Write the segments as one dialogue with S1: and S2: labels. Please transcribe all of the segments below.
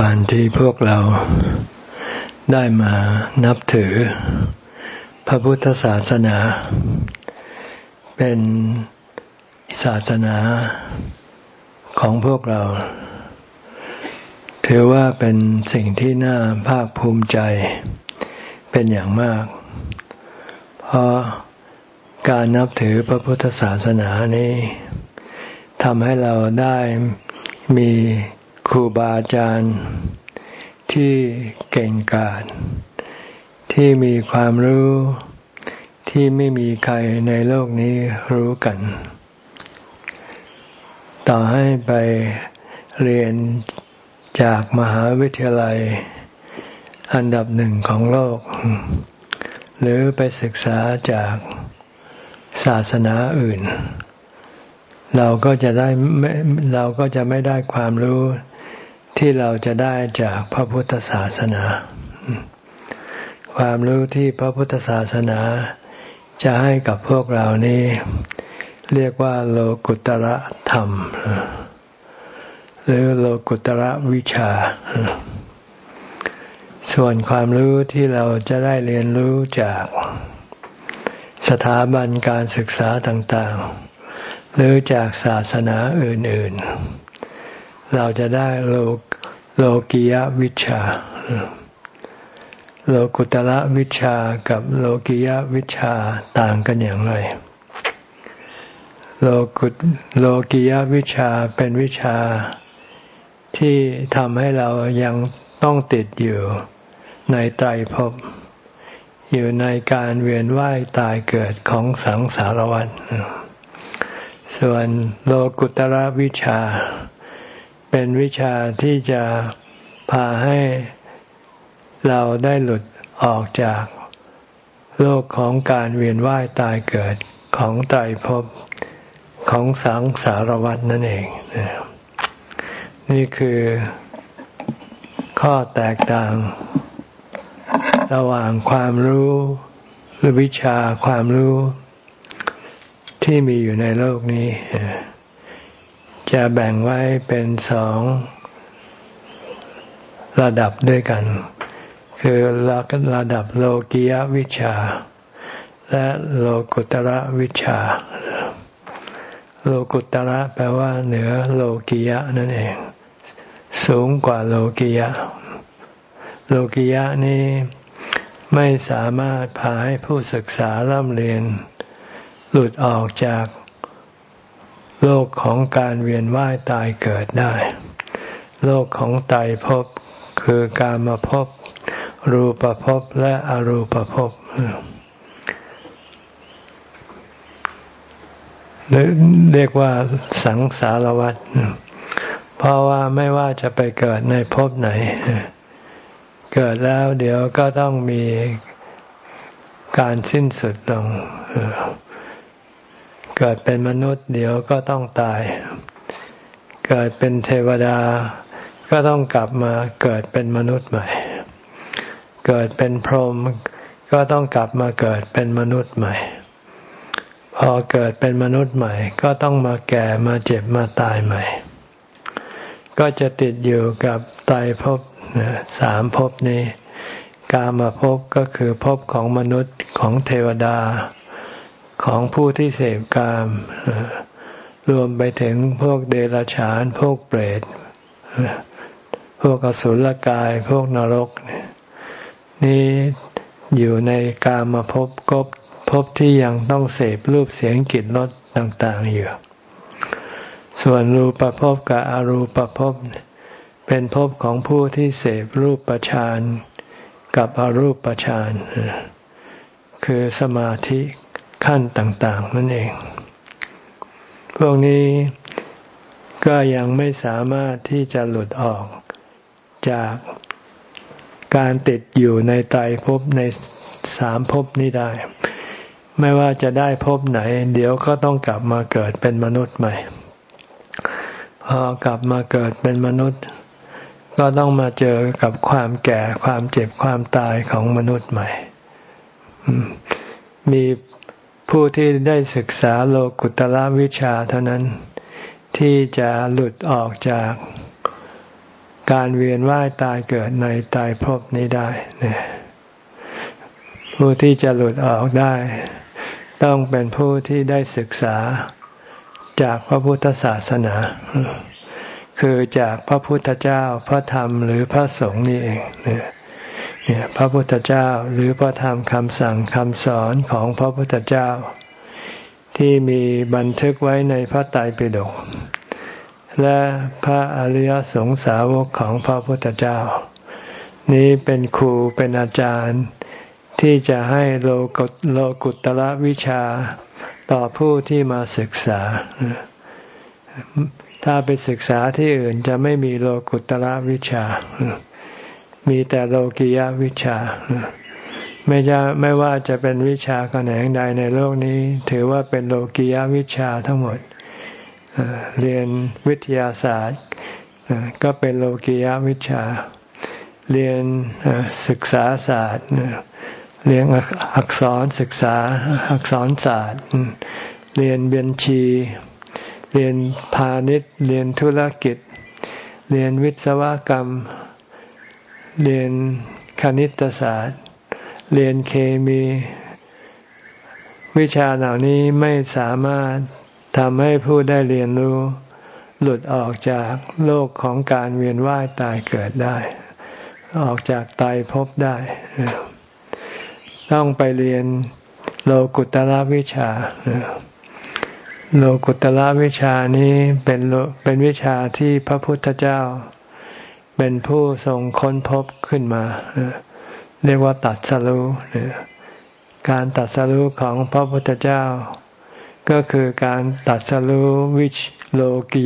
S1: การที่พวกเราได้มานับถือ พระพุทธศาสนา เป็นศาสนาของพวกเรา ถือว่าเป็นสิ่งที่น่าภาคภูมิใจเป็นอย่างมาก เพราะการนับถือพระพุทธศาสนานี้ทำให้เราได้มี ครูบาอาจารย์ที่เก่งกาจที่มีความรู้ที่ไม่มีใครในโลกนี้รู้กัน ต่อให้ไปเรียนจากมหาวิทยาลัยอันดับหนึ่งของโลก หรือไปศึกษาจากศาสนาอื่น เราก็จะได้เราก็จะไม่ได้ความรู้ ที่เราจะได้จากพระพุทธศาสนา ความรู้ที่พระพุทธศาสนา จะให้กับพวกเรานี้ เรียกว่า โลกุตระธรรม หรือโลกุตระวิชา ส่วนความรู้ที่เราจะได้เรียนรู้จากสถาบันการศึกษาต่าง ๆ หรือจากศาสนาอื่น ๆ เราจะได้โลโลกิยวิชา โลกุตละวิชากับโลกิยวิชาต่างกันอย่างไร โลกุตโลกิยวิชาเป็นวิชาที่ทำให้เรายังต้องติดอยู่ในไตรภพอยู่ในการเวียนว่ายตายเกิดของสังสารวัฏส่วนโลกุตระวิชา เป็นวิชาที่จะพาให้เราได้หลุดออกจากโลกของการเวียนว่ายตายเกิดของไตรภพของสังสารวัฏนั่นเอง นี่คือข้อแตกต่าง ระหว่างความรู้หรือวิชาความรู้ที่มีอยู่ในโลกนี้ จะแบ่งไว้เป็นสองระดับด้วยกัน คือระดับโลกียวิชา และโลกุตระวิชา โลกุตระแปลว่า เหนือโลกียะนั่นเอง สูงกว่าโลกียะ โลกียะนี้ไม่สามารถพาให้ผู้ศึกษาร่ำเรียน หลุดออกจาก โลกของการเวียนว่ายตายเกิดได้ โลกของไตภพคือการมาพบรูปภพและอรูปภพเรียกว่าสังสารวัฏเพราะว่าไม่ว่าจะไปเกิดในภพไหน เกิดแล้วเดี๋ยวก็ต้องมีการสิ้นสุดลง เกิดเป็นมนุษย์เดี๋ยวก็ต้องตาย เกิดเป็นเทวดา ก็ต้องกลับมาเกิดเป็นมนุษย์ใหม่ เกิดเป็นพรหมก็ต้องกลับมาเกิดเป็นมนุษย์ใหม่ พอเกิดเป็นมนุษย์ใหม่ ก็ต้องมาแก่มาเจ็บมาตายใหม่ ก็จะติดอยู่กับตายภพสามภพนี้ กามาภพก็คือภพของมนุษย์ของเทวดา ของผู้ที่เสพกาม รวมไปถึงพวกเดรัจฉาน พวกเปรต พวกอสุรกาย พวกนรก นี่อยู่ในกามาพบกบพบที่ยังต้องเสพรูปเสียงกลิ่นรสต่าง ๆ อยู่ ส่วนรูปภพกับอรูปภพเป็นภพของผู้ที่เสพรูปประชานกับอรูปประชานคือสมาธิ ขั้นต่าง ๆ นั่นเอง พวกนี้ก็ยังไม่สามารถที่จะหลุดออกจากการติดอยู่ในไตรภพในสามภพนี้ได้ ไม่ว่าจะได้ภพไหน เดี๋ยวก็ต้องกลับมาเกิดเป็นมนุษย์ใหม่ พอกลับมาเกิดเป็นมนุษย์ ก็ต้องมาเจอกับความแก่ความเจ็บความตายของมนุษย์ใหม่ มี ผู้ที่ได้ศึกษาโลกุตละวิชาเท่านั้น ที่จะหลุดออกจากการเวียนว่ายตายเกิดในตายภพนี้ได้เนี่ยผู้ที่จะหลุดออกได้ ต้องเป็นผู้ที่ได้ศึกษาจากพระพุทธศาสนา คือจากพระพุทธเจ้าพระธรรมหรือพระสงฆ์นี่เองเนี่ย พระพุทธเจ้าหรือพระธรรมคำสั่งคำสอนของพระพุทธเจ้า ที่มีบันทึกไว้ในพระไตรปิฎกและพระอริยสงสาวกของพระพุทธเจ้า นี้เป็นครูเป็นอาจารย์ ที่จะให้โลกโลกุตละวิชาต่อผู้ที่มาศึกษา ถ้าไปศึกษาที่อื่นจะไม่มีโลกุตละวิชา มีแต่โลกิยวิชา ไม่จะไม่ว่าจะเป็นวิชาแขนงใดในโลกนี้ ถือว่าเป็นโลกิยวิชาทั้งหมด เรียนวิทยาศาสตร์ก็เป็นโลกียวิชา เรียนศึกษาศาสตร์ เรียนอักษรศึกษาอักษรศาสตร์ เรียนเบียนชี เรียนพาณิชย์ เรียนธุรกิจ เรียนวิศวกรรม เรียนคณิตศาสตร์ เรียนเคมี วิชาเหล่านี้ไม่สามารถทำให้ผู้ได้เรียนรู้ หลุดออกจากโลกของการเวียนว่ายตายเกิดได้ ออกจากตายพบได้ ต้องไปเรียนโลกุตละวิชา โลกุตละวิชานี้เป็นเป็นวิชาที่พระพุทธเจ้า เป็นผู้ทรงค้นพบขึ้นมา เรียกว่าตัดสรู้การตัดสรู้ของพระพุทธเจ้า ก็คือการตัดสรู้วิชโลกิ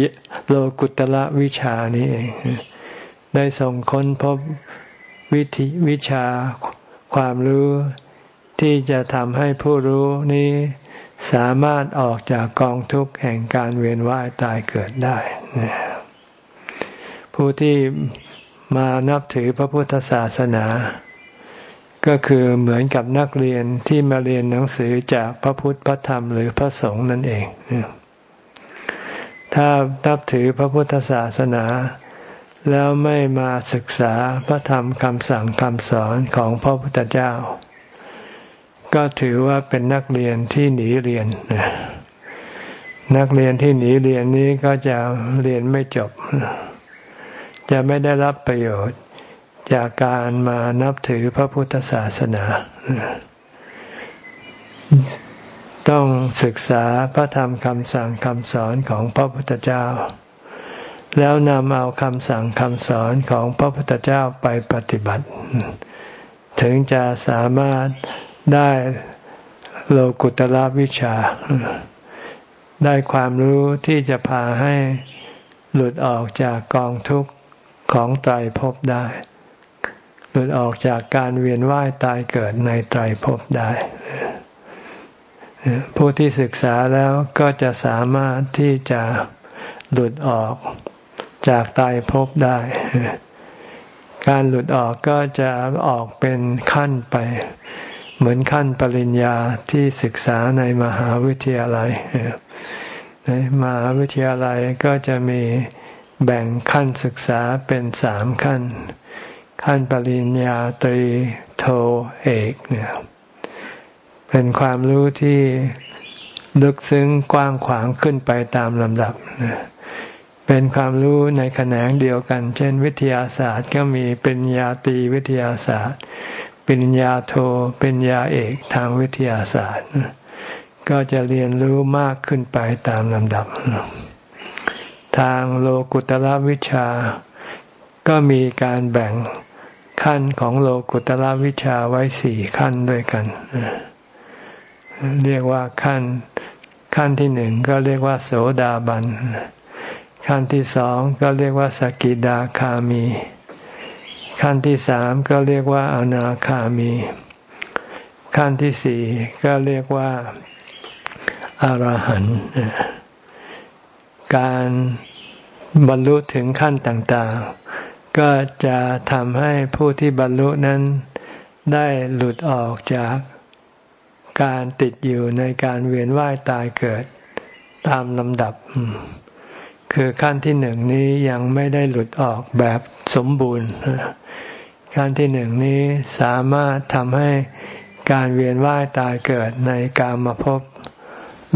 S1: โลกุตละวิชานี้เองได้ส่งค้นพบวิธีวิชาความรู้ที่จะทำให้ผู้รู้นี้สามารถออกจากกองทุกข์แห่งการเวียนว่ายตายเกิดได้ ผู้ที่มานับถือพระพุทธศาสนา ก็คือเหมือนกับนักเรียนที่มาเรียนหนังสือจากพระพุทธพระธรรมหรือพระสงฆ์นั่นเอง ถ้านับถือพระพุทธศาสนา แล้วไม่มาศึกษาพระธรรมคำสั่งคำสอนของพระพุทธเจ้า ก็ถือว่าเป็นนักเรียนที่หนีเรียนนักเรียนที่หนีเรียนนี้ก็จะเรียนไม่จบ จะไม่ได้รับประโยชน์จากการมานับถือพระพุทธศาสนา ต้องศึกษาพระธรรมคำสั่งคำสอนของพระพุทธเจ้า แล้วนำเอาคำสั่งคำสอนของพระพุทธเจ้าไปปฏิบัติ ถึงจะสามารถได้โลกุตละวิชา ได้ความรู้ที่จะพาให้หลุดออกจากกองทุกข์ ของไตรภพได้ หลุดออกจากการเวียนว่ายตายเกิดในไตรภพได้ ผู้ที่ศึกษาแล้วก็จะสามารถที่จะหลุดออกจากตายภพได้ การหลุดออกก็จะออกเป็นขั้นไป เหมือนขั้นปริญญาที่ศึกษาในมหาวิทยาลัย ในมหาวิทยาลัยก็จะมี แบ่งขั้นศึกษาเป็นสามขั้น ขั้นปริญญาตรีโทเอกเนี่ยเป็นความรู้ที่ลึกซึ้งกว้างขวางขึ้นไปตามลำดับ เป็นความรู้ในแขนงเดียวกัน เช่น วิทยาศาสตร์ก็มีปริญญาตรีวิทยาศาสตร์ปริญญาโทปริญญาเอกทางวิทยาศาสตร์ ก็จะเรียนรู้มากขึ้นไปตามลำดับ ทางโลกุตละวิชา ก็มีการแบ่งขั้นของโลกุตละวิชาไว้สี่ขั้นด้วยกัน เรียกว่าขั้นขั้นที่หนึ่งก็เรียกว่า โสดาบัน ขั้นที่สองก็เรียกว่าสกิดาคามี ขั้นที่สามก็เรียกว่าอนาคามี ขั้นที่สี่ก็เรียกว่าอารหันต์ การบรรลุถึงขั้นต่างๆ ก็จะทำให้ผู้ที่บรรลุนั้นได้หลุดออกจากการติดอยู่ในการเวียนว่ายตายเกิดตามลำดับ คือขั้นที่หนึ่งนี้ยังไม่ได้หลุดออกแบบสมบูรณ์ขั้นที่หนึ่งนี้สามารถทำให้การเวียนว่ายตายเกิดในกามาพบ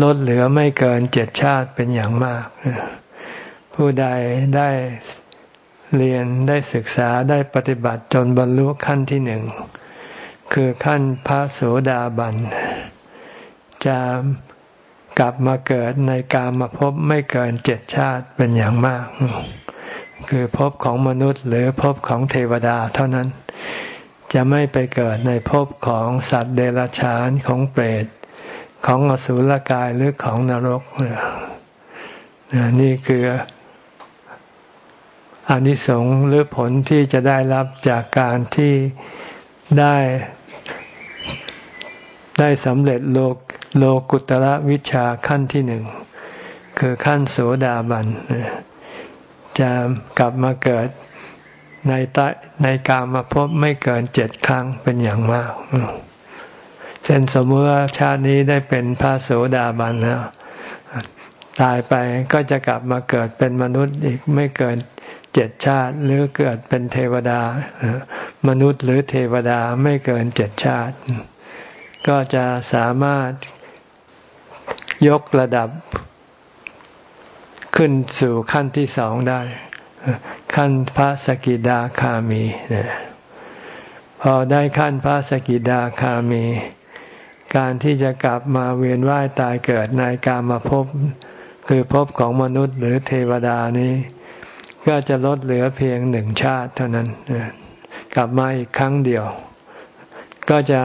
S1: ลดเหลือไม่เกินเจ็ดชาติเป็นอย่างมาก ผู้ใดได้เรียนได้ศึกษาได้ปฏิบัติจนบรรลุขั้นที่หนึ่ง คือขั้นพระโสดาบัน จะกลับมาเกิดในกามาพบไม่เกินเจ็ดชาติเป็นอย่างมาก คือภพของมนุษย์หรือภพของเทวดาเท่านั้น จะไม่ไปเกิดในภพของสัตว์เดรัจฉานของเปรต ของอสุรกายหรือของนรกนี่คืออานิสงส์หรือผลที่จะได้รับจากการที่ได้ได้สำเร็จโลกโลกุตระวิชาขั้นที่หนึ่ง คือขั้นโสดาบันจะกลับมาเกิดในตในกามาพบไม่เกินเจ็ดครั้งเป็นอย่างมาก ช่นสมมติว่าชาตินี้ได้เป็นพระโสดาบันแล้ว ตายไปก็จะกลับมาเกิดเป็นมนุษย์อีกไม่เกินเจ็ดชาติ หรือเกิดเป็นเทวดา มนุษย์หรือเทวดาไม่เกินเจ็ดชาติ ก็จะสามารถยกระดับขึ้นสู่ขั้นที่สองได้ ขั้นพระสกิดาคามี พอได้ขั้นพระสกิดาคามี การที่จะกลับมาเวียนว่ายตายเกิดในกามาภพคือภพของมนุษย์หรือเทวดานี้ ก็จะลดเหลือเพียงหนึ่งชาติเท่านั้น กลับมาอีกครั้งเดียว ก็จะ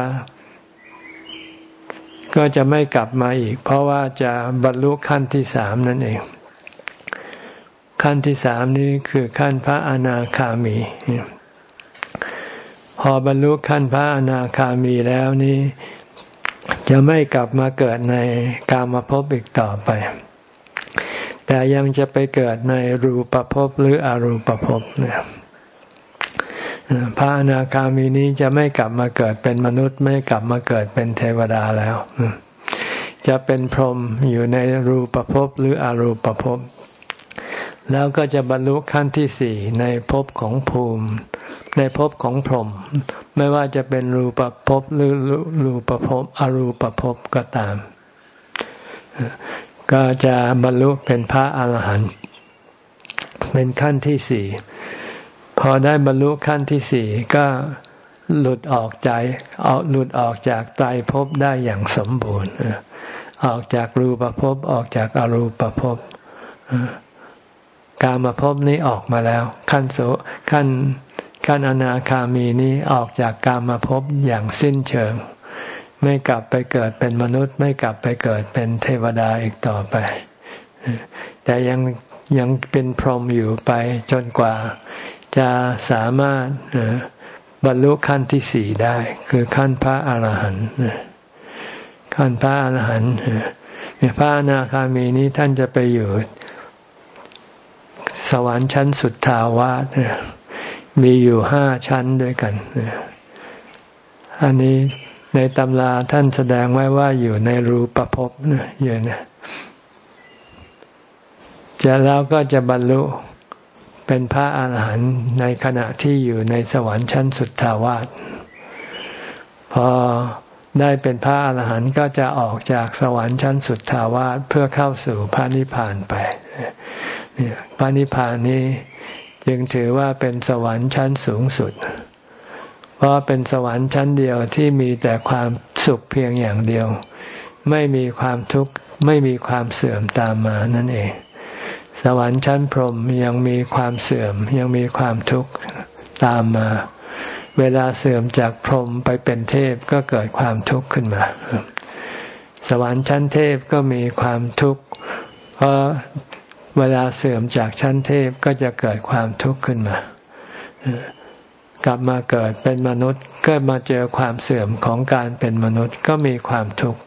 S1: ก็จะไม่กลับมาอีก เพราะว่าจะบรรลุขั้นที่สามนั่นเอง ขั้นที่สามนี้คือขั้นพระอนาคามี พอบรรลุขั้นพระอนาคามีแล้วนี้ จะไม่กลับมาเกิดในกามภพอีกต่อไป แต่ยังจะไปเกิดในรูปภพหรืออรูปภพเนี่ยพระอนาคามีนี้จะไม่กลับมาเกิดเป็นมนุษย์ ไม่กลับมาเกิดเป็นเทวดาแล้ว จะเป็นพรหมอยู่ในรูปภพหรืออรูปภพแล้วก็จะบรรลุขั้นที่สี่ในภพของภูมิ ในภพของพรหม ไม่ว่าจะเป็นรูปภพหรือรูปภพอรูปภพก็ตาม ก็จะบรรลุเป็นพระอาหารหันต์เป็นขั้นที่สี่พอได้บรรลุขั้นที่สี่ก็หลุดออกใจออกหลุดออกจากไตรภพได้อย่างสมบูรณ์ออกจากรูปภพออกจากอรูปภพกามาภพนี้ออกมาแล้ว ขั้นโสขั้น ขั้นอนาคามีนี้ออกจากกามาภพอย่างสิ้นเชิง ไม่กลับไปเกิดเป็นมนุษย์ ไม่กลับไปเกิดเป็นเทวดาอีกต่อไป แต่ยังยังเป็นพรหมอยู่ไปจนกว่าจะสามารถบรรลุขั้นที่สี่ได้ คือขั้นพระอาหารหันต์ขั้นพระอาหารหันต์พระอนาคามีนี้ท่านจะไปอยู่ สวรรค์ชั้นสุดทาวาส มีอยู่ห้าชั้นด้วยกัน อันนี้ในตำราท่านแสดงไว้ว่าอยู่ในรูปภพอยู่นี่ยจะแล้วก็จะบรรลุเป็นพระอาหารหันต์ในขณะที่อยู่ในสวรรค์ชั้นสุดทาวาสพอได้เป็นพระอาหารหันต์ก็จะออกจากสวรรค์ชั้นสุดทาวาสเพื่อเข้าสู่พระนิพพานไปพระนิพพานนี้ จึงถือว่าเป็นสวรรค์ชั้นสูงสุด เพราะเป็นสวรรค์ชั้นเดียวที่มีแต่ความสุขเพียงอย่างเดียว ไม่มีความทุกข์ไม่มีความเสื่อมตามมานั่นเอง สวรรค์ชั้นพรหมยังมีความเสื่อมยังมีความทุกข์ตามมา เวลาเสื่อมจากพรหมไปเป็นเทพก็เกิดความทุกข์ขึ้นมา สวรรค์ชั้นเทพก็มีความทุกข์เพราะ เวลาเสื่อมจากชั้นเทพก็จะเกิดความทุกข์ขึ้นมากลับมาเกิดเป็นมนุษย์ก็มาเจอความเสื่อมของการเป็นมนุษย์ก็มีความทุกข์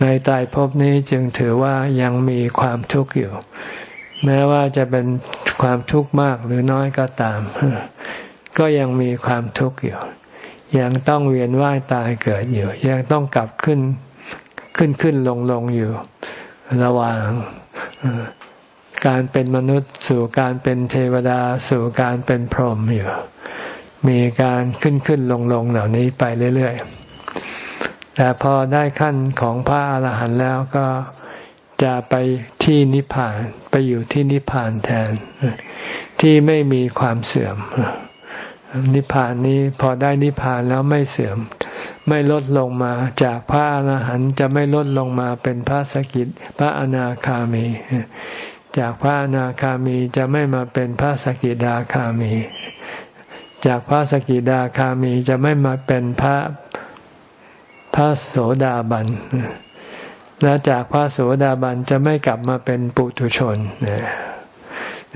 S1: ในตายภพนี้จึงถือว่ายังมีความทุกข์อยู่ แม้ว่าจะเป็นความทุกข์มากหรือน้อยก็ตาม ก็ยังมีความทุกข์อยู่ ยังต้องเวียนว่ายตายเกิดอยู่ ยังต้องกลับขึ้นขึ้นขึ้นลงลงอยู่ ระหว่าง การเป็นมนุษย์สู่การเป็นเทวดาสู่การเป็นพรหมอยู่ มีการขึ้นขึ้นลงลงเหล่านี้ไปเรื่อยๆ แต่พอได้ขั้นของพระอาหารหันต์แล้วก็จะไปที่นิพพานไปอยู่ที่นิพพานแทน ที่ไม่มีความเสื่อม นิพพานนี้พอได้นิพพานแล้วไม่เสื่อม ไม่ลดลงมาจากพระอรหันต์จะไม่ลดลงมาเป็นพระสกิทพระอนาคามี จากพระอนาคามีจะไม่มาเป็นพระสกิดาคามี จากพระสกิดาคามีจะไม่มาเป็นพระพระโสดาบันแล้วจากพระโสดาบันจะไม่กลับมาเป็นปุถุชนน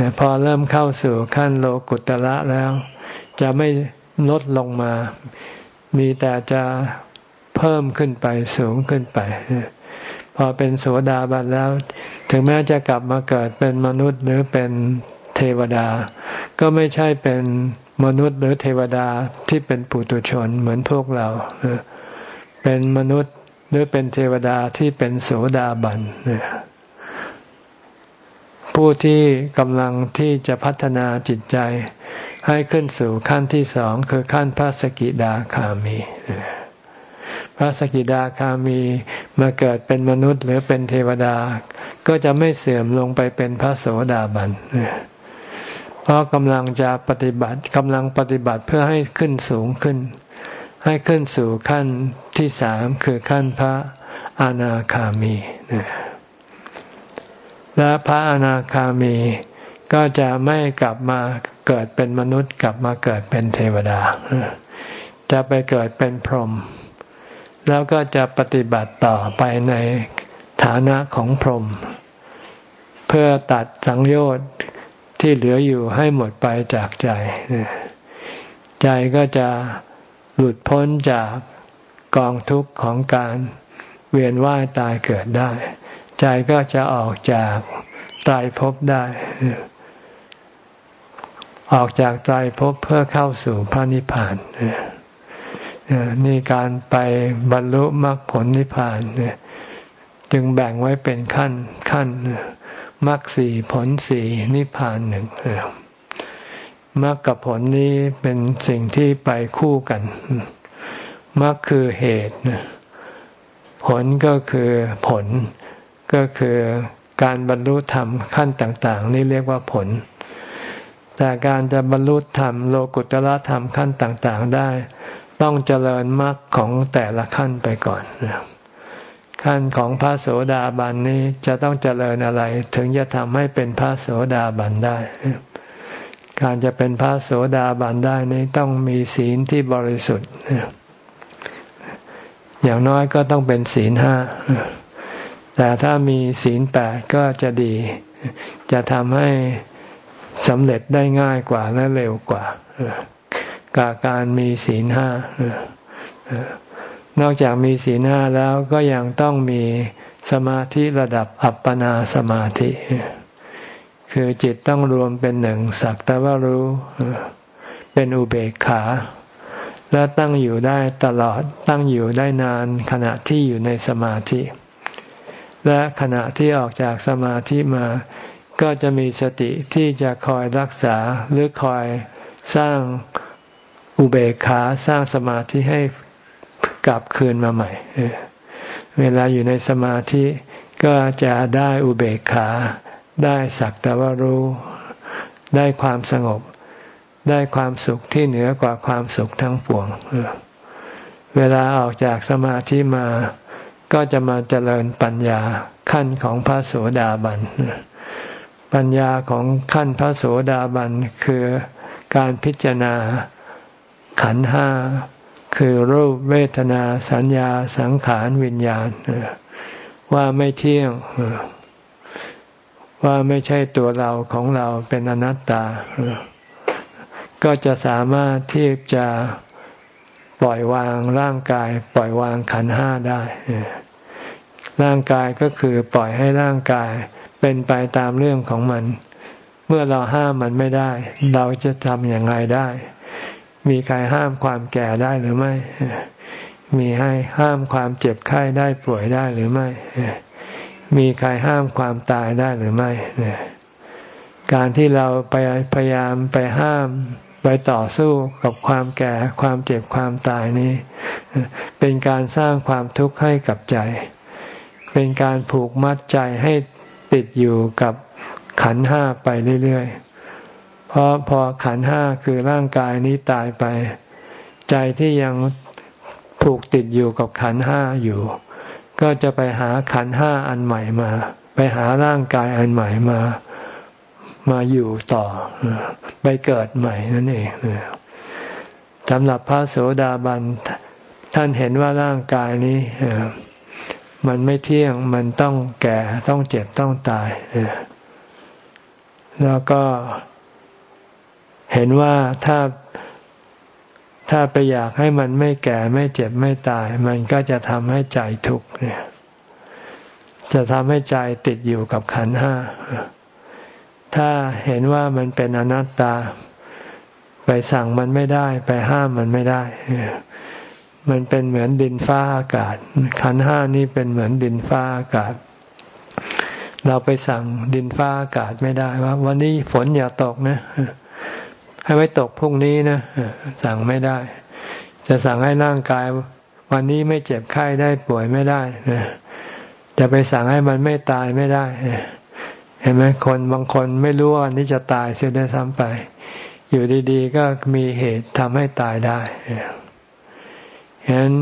S1: ะพอเริ่มเข้าสู่ขั้นโลกุตระแล้ว จะไม่ลดลงมา มีแต่จะเพิ่มขึ้นไปสูงขึ้นไป พอเป็นโสดาบันแล้ว ถึงแม้จะกลับมาเกิดเป็นมนุษย์หรือเป็นเทวดา ก็ไม่ใช่เป็นมนุษย์หรือเทวดาที่เป็นปุถุชนเหมือนพวกเรา เป็นมนุษย์หรือเป็นเทวดาที่เป็นโสดาบันผู้ที่กำลังที่จะพัฒนาจิตใจ ให้ขึ้นสู่ขั้นที่สองคือขั้นพระสกิดาคามี พระสกิดาคามีมาเกิดเป็นมนุษย์หรือเป็นเทวดา ก็จะไม่เสื่อมลงไปเป็นพระโสดาบันเพราะกำลังจะปฏิบัติกำลังปฏิบัติเพื่อให้ขึ้นสูงขึ้น ให้ขึ้นสู่ขั้นที่สามคือขั้นพระอนาคามี และพระอนาคามี ก็จะไม่กลับมาเกิดเป็นมนุษย์ กลับมาเกิดเป็นเทวดา จะไปเกิดเป็นพรหมแล้วก็จะปฏิบัติต่อไปในฐานะของพรหมเพื่อตัดสังโยชน์ที่เหลืออยู่ให้หมดไปจากใจ ใจก็จะหลุดพ้นจากกองทุกข์ของการเวียนว่ายตายเกิดได้ ใจก็จะออกจากตายภพได้ ออกจากตายภพเพื่อเข้าสู่พระนิพพานนี่การไปบรรลุมรรคผลนิพพานจึงแบ่งไว้เป็นขั้นขั้นมรรคสี่ผลสี่นิพพานหนึ่งมรรคกับผลนี้เป็นสิ่งที่ไปคู่กันมรรคคือเหตุผลก็คือผลก็คือการบรรลุธรรมขั้นต่าง ๆ นี่เรียกว่าผล แต่การจะบรรลุธรรมโลกุตละธรรมขั้นต่างๆได้ ต้องเจริญมรรคของแต่ละขั้นไปก่อน ขั้นของพระโสดาบันนี้จะต้องเจริญอะไร ถึงจะทำให้เป็นพระโสดาบันได้ การจะเป็นพระโสดาบันได้นี้ต้องมีศีลที่บริสุทธิ์อย่างน้อยก็ต้องเป็นศีลห้า แต่ถ้ามีศีลแปดก็จะดี จะทำให้ สำเร็จได้ง่ายกว่าและเร็วกว่ากับการมีศีลห้านอกจากมีศีลห้าแล้วก็ยังต้องมีสมาธิระดับอัปปนาสมาธิ คือจิตต้องรวมเป็นหนึ่งสักแต่ว่ารู้ เป็นอุเบกขา และตั้งอยู่ได้ตลอดตั้งอยู่ได้นานขณะที่อยู่ในสมาธิ และขณะที่ออกจากสมาธิมา ก็จะมีสติที่จะคอยรักษาหรือคอยสร้างอุเบกขาสร้างสมาธิให้กลับคืนมาใหม่ เวลาอยู่ในสมาธิก็จะได้อุเบกขา ได้สักแต่ว่ารู้ ได้ความสงบ ได้ความสุขที่เหนือกว่าความสุขทั้งปวง เวลาออกจากสมาธิมา ก็จะมาเจริญปัญญาขั้นของพระโสดาบัน ปัญญาของขั้นพระโสดาบันคือการพิจารณาขันห้าคือรูปเวทนาสัญญาสังขารวิญญาณ ว่าไม่เที่ยง ว่าไม่ใช่ตัวเราของเราเป็นอนัตตา ก็จะสามารถที่จะปล่อยวางร่างกาย ปล่อยวางขันห้าได้ ร่างกายก็คือปล่อยให้ร่างกาย เป็นไปตามเรื่องของมัน เมื่อเราห้ามมันไม่ได้ เราจะทำอย่างไรได้ มีใครห้ามความแก่ได้หรือไม่ มีให้ห้ามความเจ็บไข้ได้ป่วยได้หรือไม่ มีใครห้ามความตายได้หรือไม่การที่เราไปพยายามไปห้ามไปต่อสู้กับความแก่ความเจ็บความตายนี้ เป็นการสร้างความทุกข์ให้กับใจ เป็นการผูกมัดใจให้ ติดอยู่กับขันห้าไปเรื่อยๆ เพราะพอขันห้าคือร่างกายนี้ตายไป ใจที่ยังผูกติดอยู่กับขันห้าอยู่ ก็จะไปหาขันห้าอันใหม่มา ไปหาร่างกายอันใหม่มา มาอยู่ต่อ ไปเกิดใหม่นั่นเองสำหรับพระโสดาบันท่านเห็นว่าร่างกายนี้ มันไม่เที่ยง มันต้องแก่ ต้องเจ็บ ต้องตาย แล้วก็เห็นว่าถ้าถ้าไปอยากให้มันไม่แก่ไม่เจ็บไม่ตาย มันก็จะทำให้ใจทุกข์เนี่ย จะทำให้ใจติดอยู่กับขันห้า ถ้าเห็นว่ามันเป็นอนัตตา ไปสั่งมันไม่ได้ ไปห้ามมันไม่ได้ มันเป็นเหมือนดินฟ้าอากาศ ขันห้านี้เป็นเหมือนดินฟ้าอากาศ เราไปสั่งดินฟ้าอากาศไม่ได้ว่า วันนี้ฝนอย่าตกนะ ให้ไว้ตกพรุ่งนี้นะสั่งไม่ได้ จะสั่งให้ร่างกาย วันนี้ไม่เจ็บไข้ได้ป่วยไม่ได้จะไปสั่งให้มันไม่ตายไม่ได้เห็นไหมคนบางคนไม่รู้ว่านนี้จะตายเสียได้ซ้ำไป อยู่ดีๆ ก็มีเหตุทำให้ตายได้ ฉะนั้น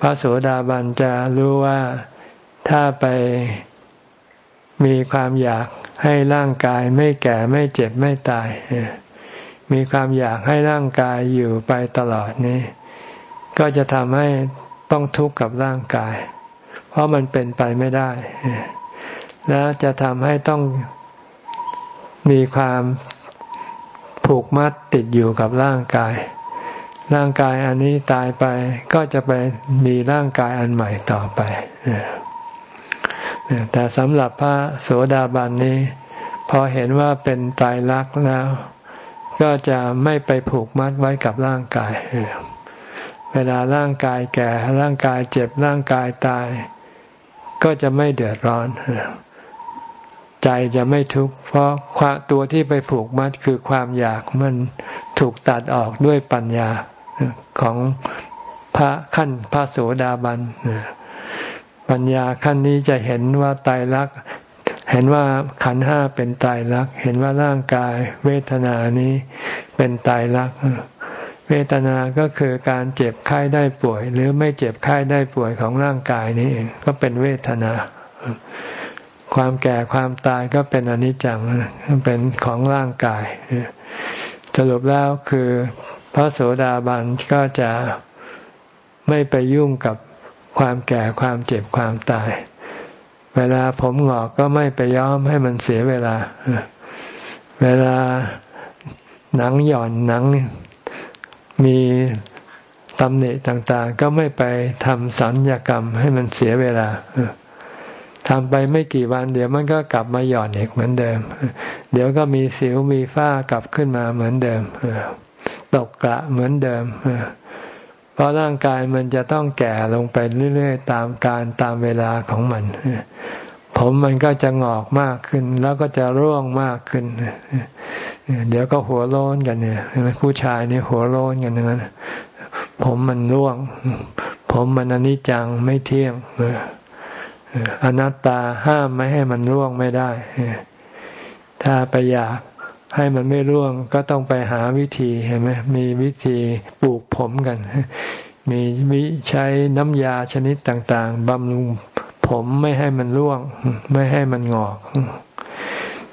S1: พระโสดาบันจะรู้ว่าถ้าไปมีความอยากให้ร่างกายไม่แก่ไม่เจ็บไม่ตาย มีความอยากให้ร่างกายอยู่ไปตลอดนี้ ก็จะทำให้ต้องทุกข์กับร่างกาย เพราะมันเป็นไปไม่ได้ และจะทำให้ต้องมีความผูกมัดติดอยู่กับร่างกาย ร่างกายอันนี้ตายไปก็จะไปมีร่างกายอันใหม่ต่อไปแต่สำหรับพระโสดาบันนี้ พอเห็นว่าเป็นตายรักแล้ว ก็จะไม่ไปผูกมัดไว้กับร่างกาย เวลาร่างกายแก่ ร่างกายเจ็บร่างกายตาย ก็จะไม่เดือดร้อน ใจจะไม่ทุกข์เพราะตัวที่ไปผูกมัดคือความอยากมันถูกตัดออกด้วยปัญญา ของพระขั้นพระโสดาบันปัญญาขั้นนี้จะเห็นว่าตายรักเห็นว่าขันห้าเป็นตายรัก เห็นว่าร่างกายเวทนานี้เป็นตายรัก เวทนาก็คือการเจ็บไข้ได้ป่วย หรือไม่เจ็บไข้ได้ป่วยของร่างกายนี้เองก็เป็นเวทนา ความแก่ความตายก็เป็นอนิจจังเป็นของร่างกาย สรุปแล้วคือพระโสดาบันก็จะไม่ไปยุ่งกับความแก่ความเจ็บความตาย เวลาผมหงอกก็ไม่ไปย้อมให้มันเสียเวลา เวลาหนังหย่อนหนังมีตำหนิต่างๆ ก็ไม่ไปทำสัญญกรรมให้มันเสียเวลา ทำไปไม่กี่วัน เดี๋ยวมันก็กลับมาหย่อนอีกเหมือนเดิม เดี๋ยวก็มีสิวมีฝ้ากลับขึ้นมาเหมือนเดิมตกกระเหมือนเดิมเพราะร่างกายมันจะต้องแก่ลงไปเรื่อยๆ ตามการตามเวลาของมัน ผมมันก็จะงอกมากขึ้น แล้วก็จะร่วงมากขึ้น เดี๋ยวก็หัวโล้นกันเนี่ยผู้ชายนี่หัวโล้นกันนั้นผมมันร่วง ผมมันอนิจจังไม่เที่ยง อนัตตาห้ามไม่ให้มันร่วงไม่ได้ ถ้าไปอยากให้มันไม่ร่วงก็ต้องไปหาวิธีเห็นไหมมีวิธีปลูกผมกัน มีวิใช้น้ำยาชนิดต่าง ๆบำรุงผมไม่ให้มันร่วง ไม่ให้มันงอก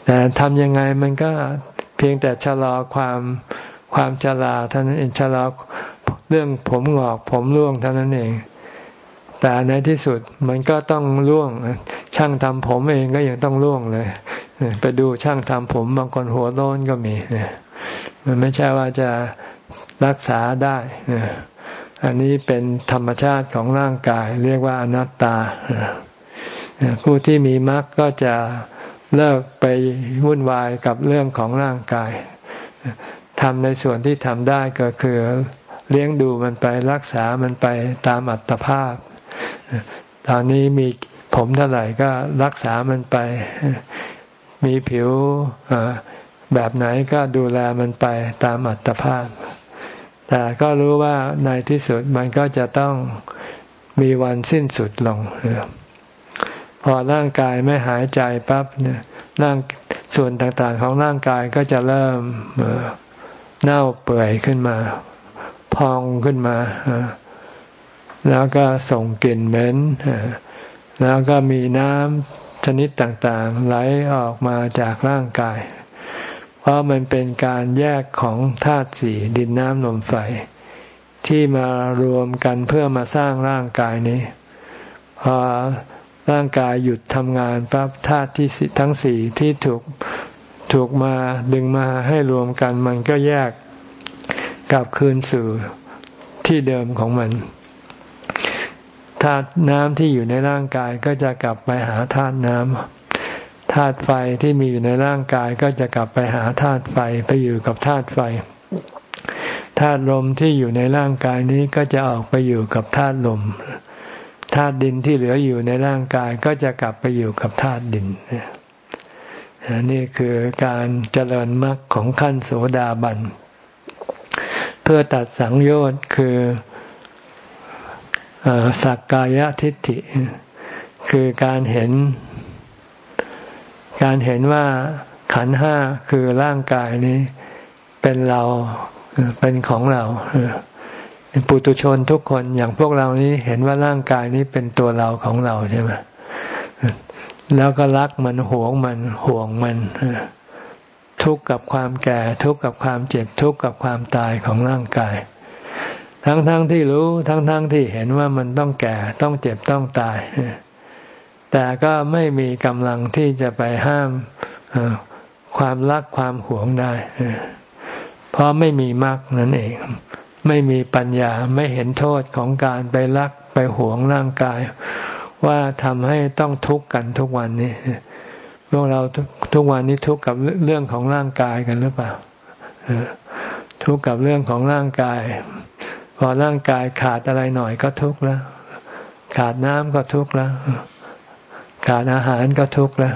S1: แต่ทำยังไงมันก็เพียงแต่ชะลอความความชราท่านั้นเองชะลอเรื่องผมงอกผมร่วงเท่านั้นเอง แต่ในที่สุดมันก็ต้องล่วง ช่างทำผมเองก็ยังต้องล่วงเลย ไปดูช่างทำผมบางคนหัวโล้นก็มี มันไม่ใช่ว่าจะรักษาได้ อันนี้เป็นธรรมชาติของร่างกาย เรียกว่าอนัตตา ผู้ที่มีมรรคก็จะเลิกไปวุ่นวายกับเรื่องของร่างกายทำในส่วนที่ทำได้ก็คือเลี้ยงดูมันไปรักษามันไปตามอัตภาพ ตอนนี้มีผมเท่าไหร่ก็รักษามันไป มีผิวแบบไหนก็ดูแลมันไปตามอัตภาพ แต่ก็รู้ว่าในที่สุดมันก็จะต้องมีวันสิ้นสุดลง พอร่างกายไม่หายใจปั๊บเนี่ยร่างส่วนต่างๆของร่างกายก็จะเริ่มเน่าเปื่อยขึ้นมา พองขึ้นมา แล้วก็ส่งกลิ่นเหม็นแล้วก็มีน้ำชนิดต่างๆ ไหลออกมาจากร่างกาย เพราะมันเป็นการแยกของธาตุสี่ดินน้ำลมไฟ ที่มารวมกันเพื่อมาสร้างร่างกายนี้พอร่างกายหยุดทำงานปั๊บธาตุที่ทั้งสี่ที่ถูกถูกมาดึงมาให้รวมกันมันก็แยกกลับคืนสู่ที่เดิมของมัน ธาตุน้ำที่อยู่ในร่างกายก็จะกลับไปหาธาตุน้ำธาตุไฟที่มีอยู่ในร่างกายก็จะกลับไปหาธาตุไฟไปอยู่กับธาตุไฟธาตุลมที่อยู่ในร่างกายนี้ก็จะออกไปอยู่กับธาตุลมธาตุดินที่เหลืออยู่ในร่างกายก็จะกลับไปอยู่กับธาตุดินนี่คือการเจริญมรรคของขั้นโสดาบัน เพื่อตัดสังโยชน์คือ สักกายทิฏฐิ คือการเห็น การเห็นว่าขันห้าคือร่างกายนี้เป็นเราเป็นของเราปุตุชนทุกคนอย่างพวกเรานี้เห็นว่าร่างกายนี้เป็นตัวเราของเราใช่ไหมแล้วก็รักมันหวงมันห่วงมันทุกข์กับความแก่ ทุกข์กับความเจ็บทุกข์กับความตายของร่างกาย ทั้งๆทที่รู้ทั้งๆทที่เห็นว่ามันต้องแก่ต้องเจ็บต้องตาย แต่ก็ไม่มีกำลังที่จะไปห้ามความรักความหวงได้ เพราะไม่มีมรรคนั่นเอง ไม่มีปัญญาไม่เห็นโทษของการไปรักไปหวงร่างกาย ว่าทำให้ต้องทุกข์กันทุกวันนี้พวกเราทุกวันนี้ทุกข์กับเรื่องของร่างกายกันหรือเปล่าทุกข์กับเรื่องของร่างกาย พอร่างกายขาดอะไรหน่อยก็ทุกข์แล้ว ขาดน้ำก็ทุกข์แล้ว ขาดอาหารก็ทุกข์แล้ว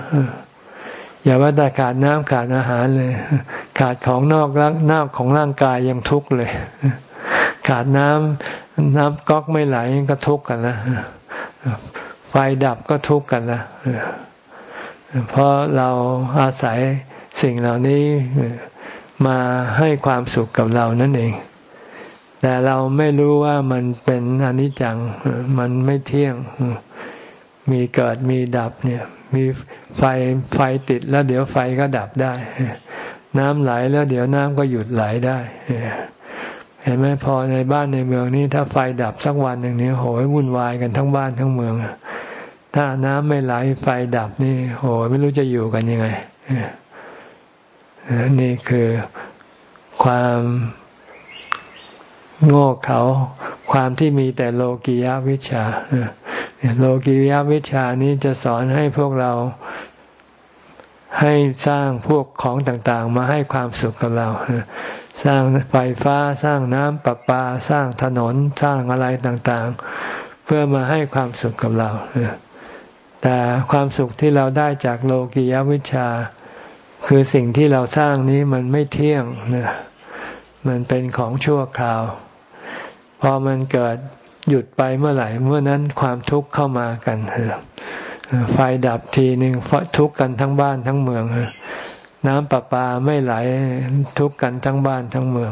S1: อย่าว่าแต่ขาดน้ำขาดอาหารเลย ขาดของนอกร่างนอกของร่างกายยังทุกข์เลย ขาดน้ำน้ำก๊อกไม่ไหลก็ทุกข์กันแล้วไฟดับก็ทุกข์กันแล้วเพราะเราอาศัยสิ่งเหล่านี้มาให้ความสุขกับเรานั่นเอง แต่เราไม่รู้ว่ามันเป็นอนิจจัง มันไม่เที่ยง มีเกิดมีดับเนี่ย มีไฟไฟติดแล้วเดี๋ยวไฟก็ดับได้ น้ำไหลแล้วเดี๋ยวน้ำก็หยุดไหลได้เห็นไหมพอในบ้านในเมืองนี้ถ้าไฟดับสักวันหนึ่งนี้โหยวุ่นวายกันทั้งบ้านทั้งเมือง ถ้าน้ำไม่ไหลไฟดับนี่โหยไม่รู้จะอยู่กันยังไงนี่คือความ โง่เขาความที่มีแต่โลกียวิชาโลกียวิชานี้จะสอนให้พวกเราให้สร้างพวกของต่างๆ มาให้ความสุขกับเรา สร้างไฟฟ้าสร้างน้ำประปา สร้างถนนสร้างอะไรต่างๆ เพื่อมาให้ความสุขกับเรา แต่ความสุขที่เราได้จากโลกียวิชา คือสิ่งที่เราสร้างนี้มันไม่เที่ยงนะมันเป็นของชั่วคราว พอมันเกิดหยุดไปเมื่อไหร่เมื่อนั้นความทุกข์เข้ามากันไฟดับทีหนึ่งทุกข์กันทั้งบ้านทั้งเมืองน้ำประปาไม่ไหลทุกข์กันทั้งบ้านทั้งเมือง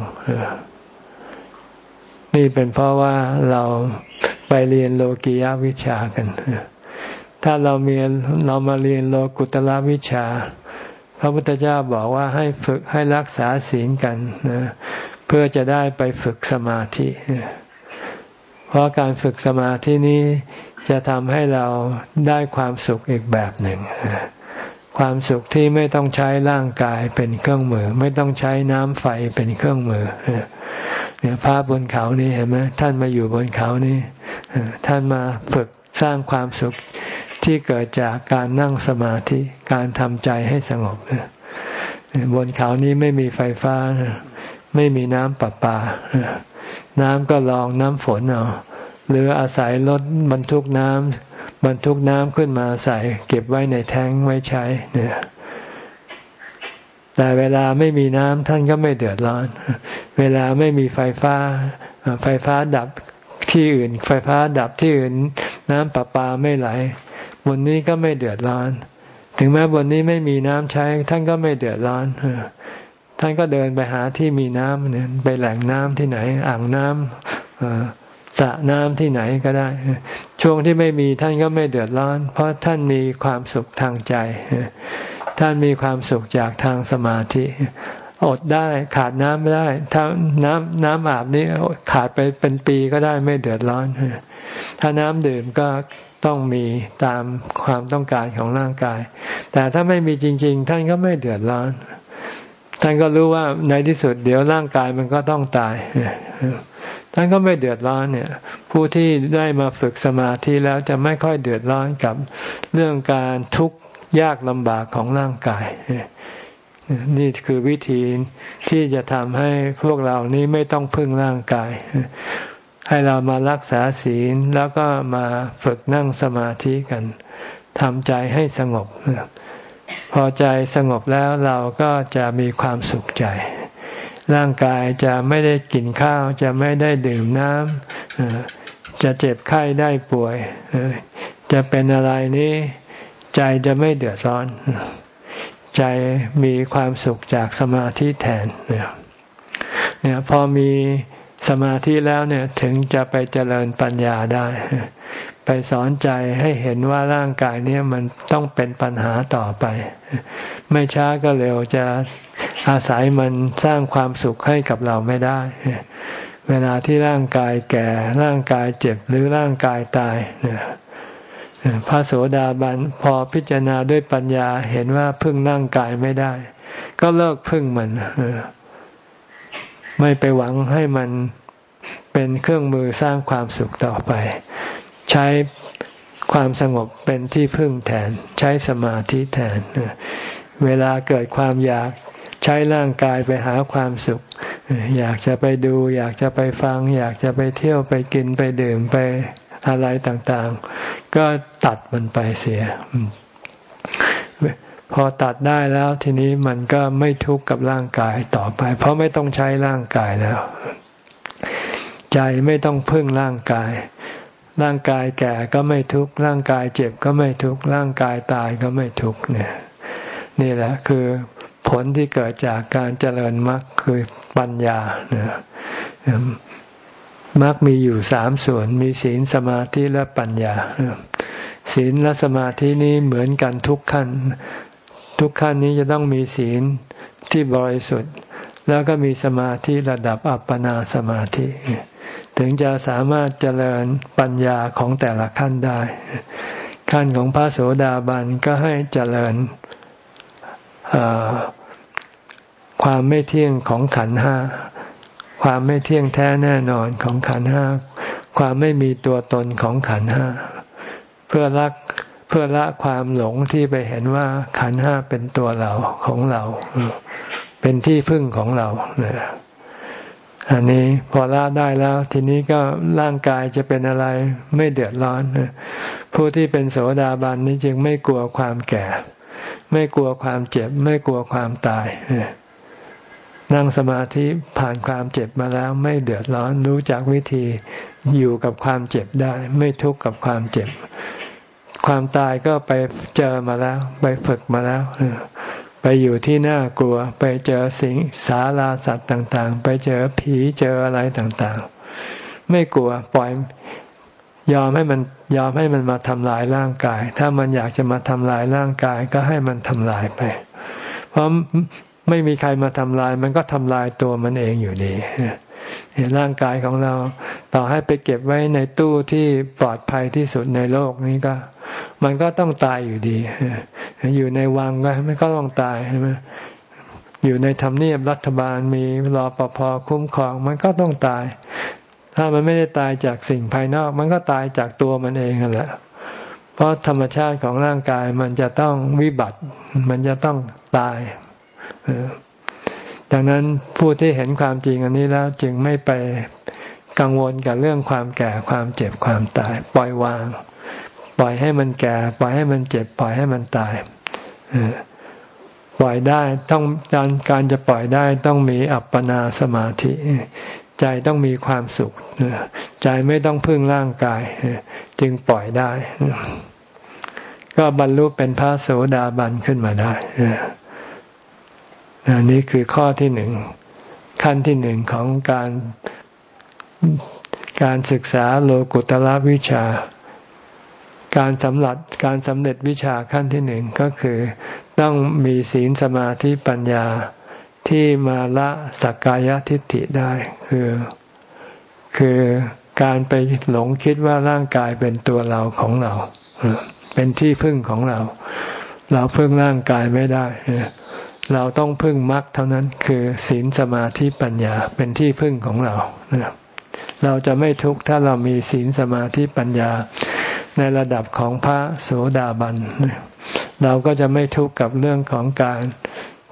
S1: นี่เป็นเพราะว่าเราไปเรียนโลกียวิชากัน ถ้าเรามียนเรามาเรียนโลกุตละวิชา พระพุทธเจ้าบอกว่าให้ฝึกให้รักษาศีลกันนะเพื่อจะได้ไปฝึกสมาธิเพราะการฝึกสมาธินี้จะทำให้เราได้ความสุขอีกแบบหนึ่ง ความสุขที่ไม่ต้องใช้ร่างกายเป็นเครื่องมือ ไม่ต้องใช้น้ำไฟเป็นเครื่องมือเนี่ยพระบนเขานี่เห็นไหมท่านมาอยู่บนเขานี่ท่านมาฝึกสร้างความสุขที่เกิดจากการนั่งสมาธิการทำใจให้สงบบนเขานี้ไม่มีไฟฟ้า ไม่มีน้ำประปา น้ำก็ลองน้ำฝนเอาหรืออาศัยรถบรรทุกน้ำบรรทุกน้ำขึ้นมาใส่เก็บไว้ในแท้งไว้ใช้เนี่ยแต่เวลาไม่มีน้ำท่านก็ไม่เดือดร้อน เวลาไม่มีไฟฟ้า ไฟฟ้าดับที่อื่น ไฟฟ้าดับที่อื่น น้ำประปาไม่ไหล บนนี้ก็ไม่เดือดร้อน ถึงแม้บนนี้ไม่มีน้ำใช้ ท่านก็ไม่เดือดร้อน ท่านก็เดินไปหาที่มีน้ำเนี่ยไปแหล่งน้ำที่ไหน อ่างน้ำสระน้ำที่ไหนก็ได้ ช่วงที่ไม่มีท่านก็ไม่เดือดร้อน เพราะท่านมีความสุขทางใจ ท่านมีความสุขจากทางสมาธิอดได้ขาดน้ำไม่ได้ ถ้าน้ำน้ำอาบนี้ขาดไปเป็นปีก็ได้ไม่เดือดร้อน ถ้าน้ำดื่มก็ต้องมีตามความต้องการของร่างกาย แต่ถ้าไม่มีจริง ๆ ท่านก็ไม่เดือดร้อน ท่านก็รู้ว่าในที่สุดเดี๋ยวร่างกายมันก็ต้องตายท่านก็ไม่เดือดร้อนเนี่ย ผู้ที่ได้มาฝึกสมาธิแล้วจะไม่ค่อยเดือดร้อนกับเรื่องการทุกข์ยากลำบากของร่างกาย นี่คือวิธีที่จะทำให้พวกเรานี้ไม่ต้องพึ่งร่างกาย ให้เรามารักษาศีลแล้วก็มาฝึกนั่งสมาธิกันทำใจให้สงบ พอใจสงบแล้วเราก็จะมีความสุขใจ ร่างกายจะไม่ได้กินข้าว จะไม่ได้ดื่มน้ำจะเจ็บไข้ได้ป่วย จะเป็นอะไรนี้ใจจะไม่เดือดร้อน ใจมีความสุขจากสมาธิแทนเนี่ยพอมีสมาธิแล้วเนี่ยถึงจะไปเจริญปัญญาได้ สอนใจให้เห็นว่าร่างกายนี้มันต้องเป็นปัญหาต่อไป ไม่ช้าก็เร็วจะอาศัยมันสร้างความสุขให้กับเราไม่ได้ เวลาที่ร่างกายแก่ร่างกายเจ็บหรือร่างกายตายพระโสดาบันพอพิจารณาด้วยปัญญาเห็นว่าพึ่งร่างกายไม่ได้ ก็เลิกพึ่งมันไม่ไปหวังให้มันเป็นเครื่องมือสร้างความสุขต่อไป ใช้ความสงบเป็นที่พึ่งแทน ใช้สมาธิแทน เวลาเกิดความอยากใช้ร่างกายไปหาความสุข อยากจะไปดู อยากจะไปฟัง อยากจะไปเที่ยวไปกินไปดื่มไปอะไรต่างๆ ก็ตัดมันไปเสีย พอตัดได้แล้วทีนี้มันก็ไม่ทุกข์กับร่างกายต่อไป เพราะไม่ต้องใช้ร่างกายแล้ว ใจไม่ต้องพึ่งร่างกาย ร่างกายแก่ก็ไม่ทุกข์ร่างกายเจ็บก็ไม่ทุกข์ร่างกายตายก็ไม่ทุกข์เนี่ย นี่แหละคือผลที่เกิดจากการเจริญมรรคคือปัญญาเนี่ยมรรคมีอยู่สามส่วน มีศีลสมาธิและปัญญา ศีลและสมาธินี้เหมือนกันทุกขั้น ทุกขั้นนี้จะต้องมีศีลที่บริสุทธิ์ แล้วก็มีสมาธิระดับอัปปนาสมาธิ ถึงจะสามารถเจริญปัญญาของแต่ละขั้นได้ ขั้นของพระโสดาบันก็ให้เจริญความไม่เที่ยงของขันห้า ความไม่เที่ยงแท้แน่นอนของขันห้า ความไม่มีตัวตนของขันห้า เพื่อรักเพื่อละความหลงที่ไปเห็นว่าขันห้าเป็นตัวเราของเรา เป็นที่พึ่งของเราเนี่ย อันนี้พอละได้แล้ว ทีนี้ก็ร่างกายจะเป็นอะไรไม่เดือดร้อน ผู้ที่เป็นโสดาบันนี้จึงไม่กลัวความแก่ ไม่กลัวความเจ็บ ไม่กลัวความตายนั่งสมาธิผ่านความเจ็บมาแล้วไม่เดือดร้อนรู้จักวิธีอยู่กับความเจ็บได้ ไม่ทุกข์กับความเจ็บ ความตายก็ไปเจอมาแล้ว ไปฝึกมาแล้ว ไปอยู่ที่น่ากลัว ไปเจอสิ่งสาราสัตว์ต่างๆ ไปเจอผีเจออะไรต่างๆ ไม่กลัวปล่อยยอมให้มันยอมให้มันมาทำลายร่างกาย ถ้ามันอยากจะมาทำลายร่างกายก็ให้มันทำลายไป เพราะไม่มีใครมาทำลาย มันก็ทำลายตัวมันเองอยู่ดีร่างกายของเรา ต่อให้ไปเก็บไว้ในตู้ที่ปลอดภัยที่สุดในโลกนี้ก็ มันก็ต้องตายอยู่ดี อยู่ในวังก็ไม่ก็ต้องตายใช่ไหมอยู่ในธรรมเนียบรัฐบาลมีรอปภคุ้มครอง มันก็ต้องตาย ถ้ามันไม่ได้ตายจากสิ่งภายนอก มันก็ตายจากตัวมันเองนั่นแหละ เพราะธรรมชาติของร่างกายมันจะต้องวิบัติ มันจะต้องตายดังนั้นผู้ที่เห็นความจริงอันนี้แล้วจึงไม่ไปกังวลกับเรื่องความแก่ความเจ็บความตาย ปล่อยวาง ปล่อยให้มันแก่ ปล่อยให้มันเจ็บ ปล่อยให้มันตายปล่อยได้ต้องการการจะปล่อยได้ต้องมีอัปปนาสมาธิ ใจต้องมีความสุขใจไม่ต้องพึ่งร่างกาย จึงปล่อยได้ ก็บรรลุเป็นพระโสดาบันขึ้นมาได้อันนี้คือข้อที่หนึ่ง ขั้นที่หนึ่งของการการศึกษาโลกุตละวิชา การสำหรับการสำเร็จวิชาขั้นที่หนึ่งก็คือ ต้องมีศีลสมาธิปัญญาที่มาละสักกายทิฏฐิได้คือ คือการไปหลงคิดว่าร่างกายเป็นตัวเราของเรา เป็นที่พึ่งของเรา เราพึ่งร่างกายไม่ได้ เราต้องพึ่งมรรคเท่านั้นคือศีลสมาธิปัญญาเป็นที่พึ่งของเรา เราจะไม่ทุกข์ถ้าเรามีศีลสมาธิปัญญา ในระดับของพระโสดาบันเราก็จะไม่ทุกข์กับเรื่องของการ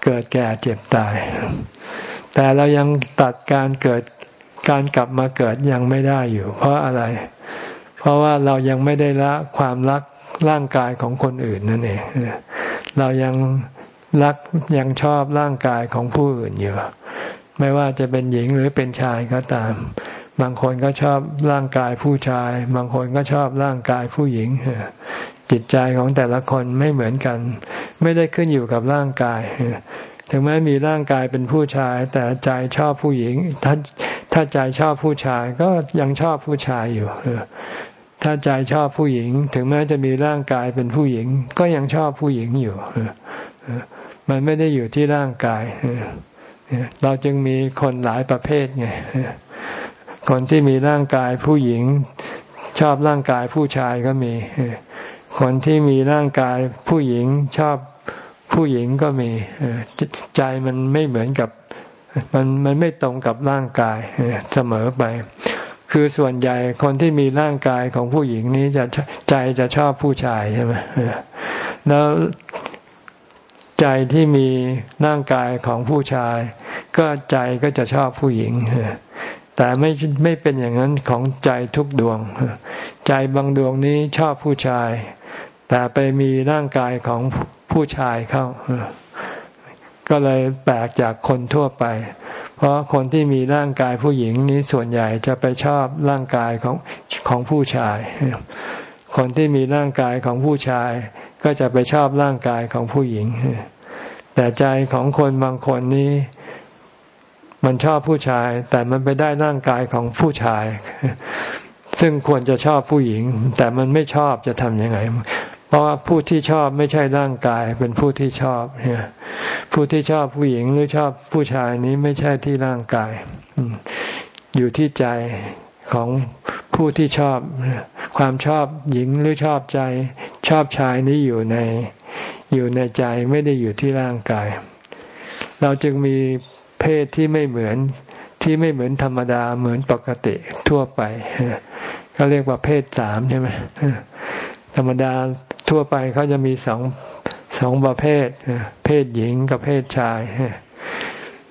S1: เกิดแก่เจ็บตาย แต่เรายังตัดการเกิดการกลับมาเกิดยังไม่ได้อยู่ เพราะอะไร เพราะว่าเรายังไม่ได้ละความรักร่างกายของคนอื่นนั่นเองเรายังรักยังชอบร่างกายของผู้อื่นอยู่ ไม่ว่าจะเป็นหญิงหรือเป็นชายก็ตาม บางคนก็ชอบร่างกายผู้ชาย บางคนก็ชอบร่างกายผู้หญิง จิตใจของแต่ละคนไม่เหมือนกัน ไม่ได้ขึ้นอยู่กับร่างกาย ถึงแม้มีร่างกายเป็นผู้ชาย แต่ใจชอบผู้หญิง ถ้าถ้าใจชอบผู้ชายก็ยังชอบผู้ชายอยู่ถ้าใจชอบผู้หญิง ถึงแม้จะมีร่างกายเป็นผู้หญิง ก็ยังชอบผู้หญิงอยู่ มันไม่ได้อยู่ที่ร่างกาย เราจึงมีคนหลายประเภทไง คนที่มีร่างกายผู้หญิงชอบร่างกายผู้ชายก็มี คนที่มีร่างกายผู้หญิงชอบผู้หญิงก็มีใจมันไม่เหมือนกับมันมันไม่ตรงกับร่างกายเสมอไป คือส่วนใหญ่คนที่มีร่างกายของผู้หญิงนี้จะใจจะชอบผู้ชายใช่ไหมแล้วใจที่มีร่างกายของผู้ชาย ก็ใจก็จะชอบผู้หญิง แต่ไม่ไม่เป็นอย่างนั้นของใจทุกดวง ใจบางดวงนี้ชอบผู้ชาย แต่ไปมีร่างกายของผู้ชายเข้า ก็เลยแปลกจากคนทั่วไป เพราะคนที่มีร่างกายผู้หญิงนี้ส่วนใหญ่จะไปชอบร่างกายของของผู้ชาย คนที่มีร่างกายของผู้ชาย ก็จะไปชอบร่างกายของผู้หญิง แต่ใจของคนบางคนนี้ มันชอบผู้ชาย แต่มันไปได้ร่างกายของผู้ชาย ซึ่งควรจะชอบผู้หญิง แต่มันไม่ชอบจะทำยังไง เพราะว่าผู้ที่ชอบไม่ใช่ร่างกาย เป็นผู้ที่ชอบเนี่ยผู้ที่ชอบผู้หญิงหรือชอบผู้ชายนี้ไม่ใช่ที่ร่างกาย อยู่ที่ใจของผู้ที่ชอบ ความชอบหญิงหรือชอบใจ ชอบชายนี้อยู่ในอยู่ในใจไม่ได้อยู่ที่ร่างกาย เราจึงมี เพศที่ไม่เหมือนที่ไม่เหมือนธรรมดาเหมือนปกติทั่วไปเขาเรียกว่าเพศสามใช่ไหมธรรมดาทั่วไปเขาจะมีสองสองประเภท เพศหญิงกับเพศชาย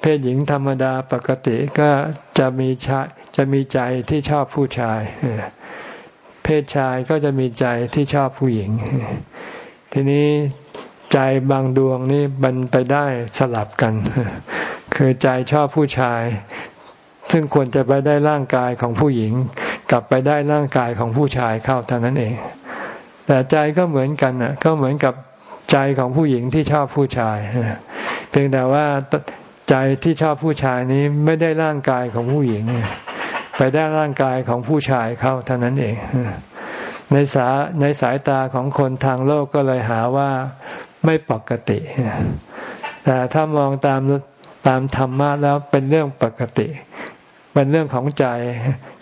S1: เพศหญิงธรรมดาปกติก็จะมีชายจะมีใจที่ชอบผู้ชาย เพศชายก็จะมีใจที่ชอบผู้หญิง ทีนี้ใจบางดวงนี่มันไปได้สลับกัน คือใจชอบผู้ชาย ซึ่งควรจะไปได้ร่างกายของผู้หญิง กลับไปได้ร่างกายของผู้ชายเข้าเท่านั้นเอง แต่ใจก็เหมือนกันอะ ก็เหมือนกับใจของผู้หญิงที่ชอบผู้ชาย เพียงแต่ว่าใจที่ชอบผู้ชายนี้ไม่ได้ร่างกายของผู้หญิง ไปได้ร่างกายของผู้ชายเข้าเท่านั้นเองในสาในสายตาของคนทางโลกก็เลยหาว่าไม่ปกติ แต่ถ้ามองตาม ตามธรรมะแล้วเป็นเรื่องปกติ เป็นเรื่องของใจ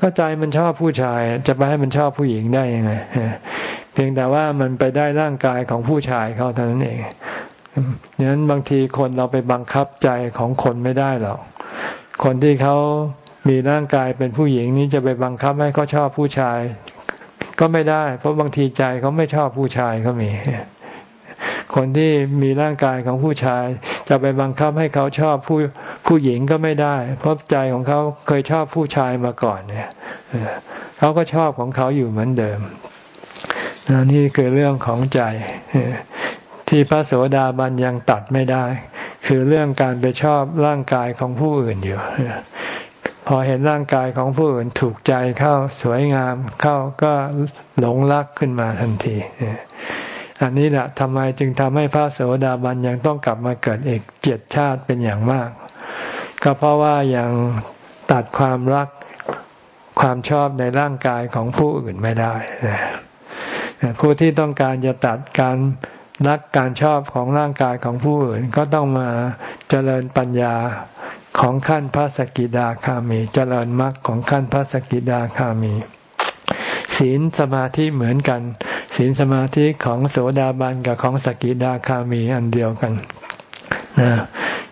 S1: ก็ใจมันชอบผู้ชาย จะไปให้มันชอบผู้หญิงได้ยังไงเพียงแต่ว่ามันไปได้ร่างกายของผู้ชายเขาเท่านั้นเองดังนั้นบางทีคนเราไปบังคับใจของคนไม่ได้หรอกคนที่เขามีร่างกายเป็นผู้หญิงนี้จะไปบังคับให้เขาชอบผู้ชาย ก็ไม่ได้ เพราะบางทีใจเขาไม่ชอบผู้ชายเขามี คนที่มีร่างกายของผู้ชาย จะไปบังคับให้เขาชอบผู้ผู้หญิงก็ไม่ได้ เพราะใจของเขาเคยชอบผู้ชายมาก่อนเนี่ยเขาก็ชอบของเขาอยู่เหมือนเดิมนี่คือเรื่องของใจที่พระโสดาบันยังตัดไม่ได้ คือเรื่องการไปชอบร่างกายของผู้อื่นอยู่พอเห็นร่างกายของผู้อื่นถูกใจเข้าสวยงามเข้าก็หลงรักขึ้นมาทันที อันนี้แหละทำไมจึงทำให้พระโสดาบันยังต้องกลับมาเกิดอีกเจ็ดชาติเป็นอย่างมาก ก็เพราะว่ายังตัดความรักความชอบในร่างกายของผู้อื่นไม่ได้ ผู้ที่ต้องการจะตัดการรักการชอบของร่างกายของผู้อื่น ก็ต้องมาเจริญปัญญาของขั้นพระสกิดาคามี เจริญมรรคของขั้นพระสกิดาคามี ศีลสมาธิเหมือนกัน ศีลสมาธิของโสดาบันกับของสกิดาคามีอันเดียวกันนะ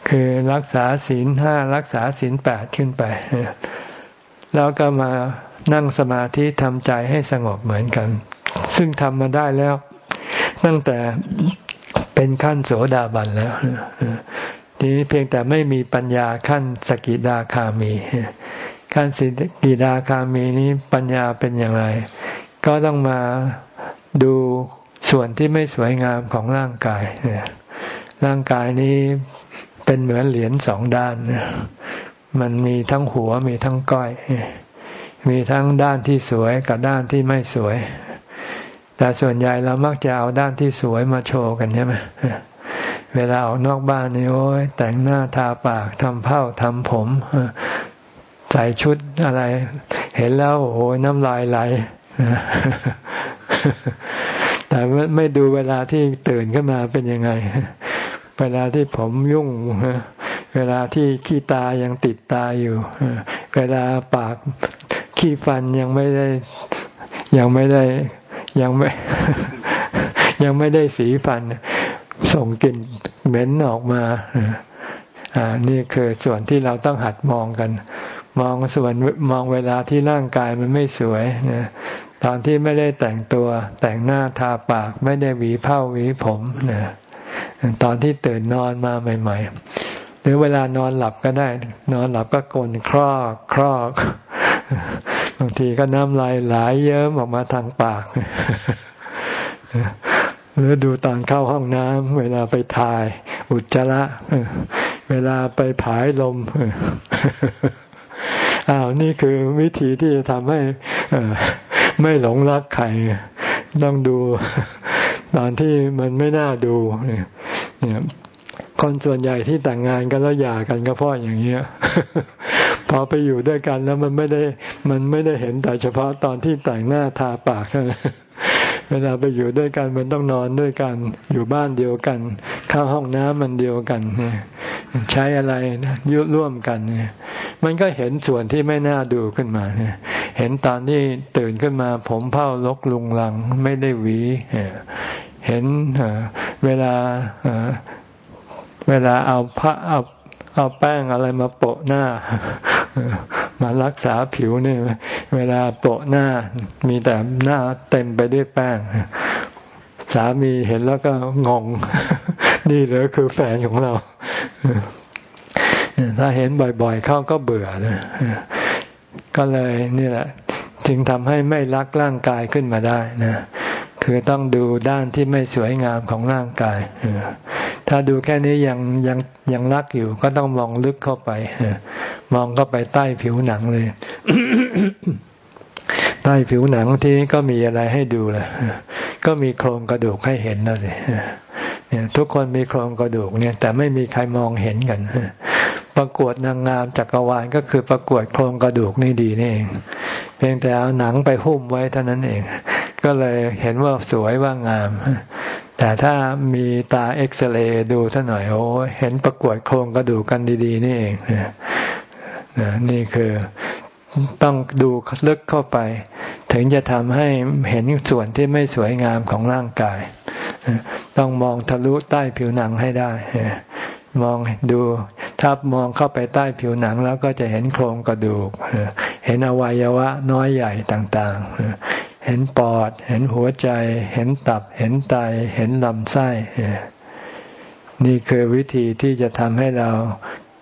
S1: คือรักษาศีลห้ารักษาศีลแปดขึ้นไป แล้วก็มานั่งสมาธิทำใจให้สงบเหมือนกัน ซึ่งทำมาได้แล้ว ตั้งแต่เป็นขั้นโสดาบันแล้วทีนี้เพียงแต่ไม่มีปัญญาขั้นสกิดาคามีขั้นสกิดาคามีนี้ปัญญาเป็นอย่างไร ก็ต้องมา ดูส่วนที่ไม่สวยงามของร่างกาย ร่างกายนี้เป็นเหมือนเหรียญสองด้าน มันมีทั้งหัวมีทั้งก้อย มีทั้งด้านที่สวยกับด้านที่ไม่สวย แต่ส่วนใหญ่เรามักจะเอาด้านที่สวยมาโชว์กันใช่ไหมเวลาออกนอกบ้านนี่โอ้ยแต่งหน้าทาปากทำเผ้าทำผมใส่ชุดอะไร เห็นแล้วโอ้ยน้ำลายไหล แต่ไม่ดูเวลาที่ตื่นขึ้นมาเป็นยังไง เวลาที่ผมยุ่ง เวลาที่ขี้ตายังติดตาอยู่ เวลาปากขี้ฟันยังไม่ได้ยังไม่ได้ยังไม่ ยังไม่ได้สีฟัน ส่งกลิ่นเหม็นออกมาอ่านี่คือส่วนที่เราต้องหัดมองกัน มองส่วนมองเวลาที่ร่างกายมันไม่สวยนะ ตอนที่ไม่ได้แต่งตัวแต่งหน้าทาปากไม่ได้หวีเผ้าหวีผมนะตอนที่ตื่นนอนมาใหม่ ๆ หรือเวลานอนหลับก็ได้ นอนหลับก็กลนครอกครอกบางทีก็น้ำลายไหลเยิ้มออกมาทางปาก หรือดูตอนเข้าห้องน้ำเวลาไปถ่าย อุจจาระเวลาไปผายลมอ้าวนี่คือวิธีที่จะทำให้ ไม่หลงรักใครต้องดูตอนที่มันไม่น่าดูเนี่ยคนส่วนใหญ่ที่แต่งงานกันแล้วหย่ากันก็เพราะอย่างเงี้ยพอไปอยู่ด้วยกันแล้วมันไม่ได้มันไม่ได้เห็นแต่เฉพาะตอนที่แต่งหน้าทาปากเวลาไปอยู่ด้วยกันมันต้องนอนด้วยกันอยู่บ้านเดียวกันเข้าห้องน้ำมันเดียวกันใช้อะไรยุร่วมกันเนี่ยมันก็เห็นส่วนที่ไม่น่าดูขึ้นมาเนี่ย เห็นตอนที่ตื่นขึ้นมา ผมเผ้าลกลุงลังไม่ได้หวี เห็นเวลาเวลาเอาพระเอาเอาแป้งอะไรมาโปะหน้า มารักษาผิวนี่เวลาโปะหน้า มีแต่หน้าเต็มไปด้วยแป้ง สามีเห็นแล้วก็งง นี่เลยคือแฟนของเราถ้าเห็นบ่อยๆ เข้าก็เบื่อนะ ก็เลยนี่แหละจึงทำให้ไม่รักร่างกายขึ้นมาได้นะ คือต้องดูด้านที่ไม่สวยงามของร่างกาย ถ้าดูแค่นี้ยังยังยังรักอยู่ ก็ต้องมองลึกเข้าไป มองเข้าไปใต้ผิวหนังเลย ใต้ผิวหนังที่ก็มีอะไรให้ดูแหละก็มีโครงกระดูกให้เห็นนะสิทุกคนมีโครงกระดูกเนี่ย แต่ไม่มีใครมองเห็นกัน ประกวดนางงามจักรวาลก็คือประกวดโครงกระดูกนี่ดีนี่เอง เพียงแต่เอาหนังไปหุ้มไว้เท่านั้นเอง ก็เลยเห็นว่าสวยว่างาม แต่ถ้ามีตาเอ็กซเรย์ดูท่าหน่อยโอ้เห็นประกวดโครงกระดูกกันดี ๆ นี่เองนี่คือต้องดูลึกเข้าไป ถึงจะทำให้เห็นส่วนที่ไม่สวยงามของร่างกาย ต้องมองทะลุใต้ผิวหนังให้ได้ มองดูถ้ามองเข้าไปใต้ผิวหนังแล้วก็จะเห็นโครงกระดูก เห็นอวัยวะน้อยใหญ่ต่างๆ เห็นปอด เห็นหัวใจ เห็นตับ เห็นไต เห็นลำไส้ นี่คือวิธีที่จะทำให้เรา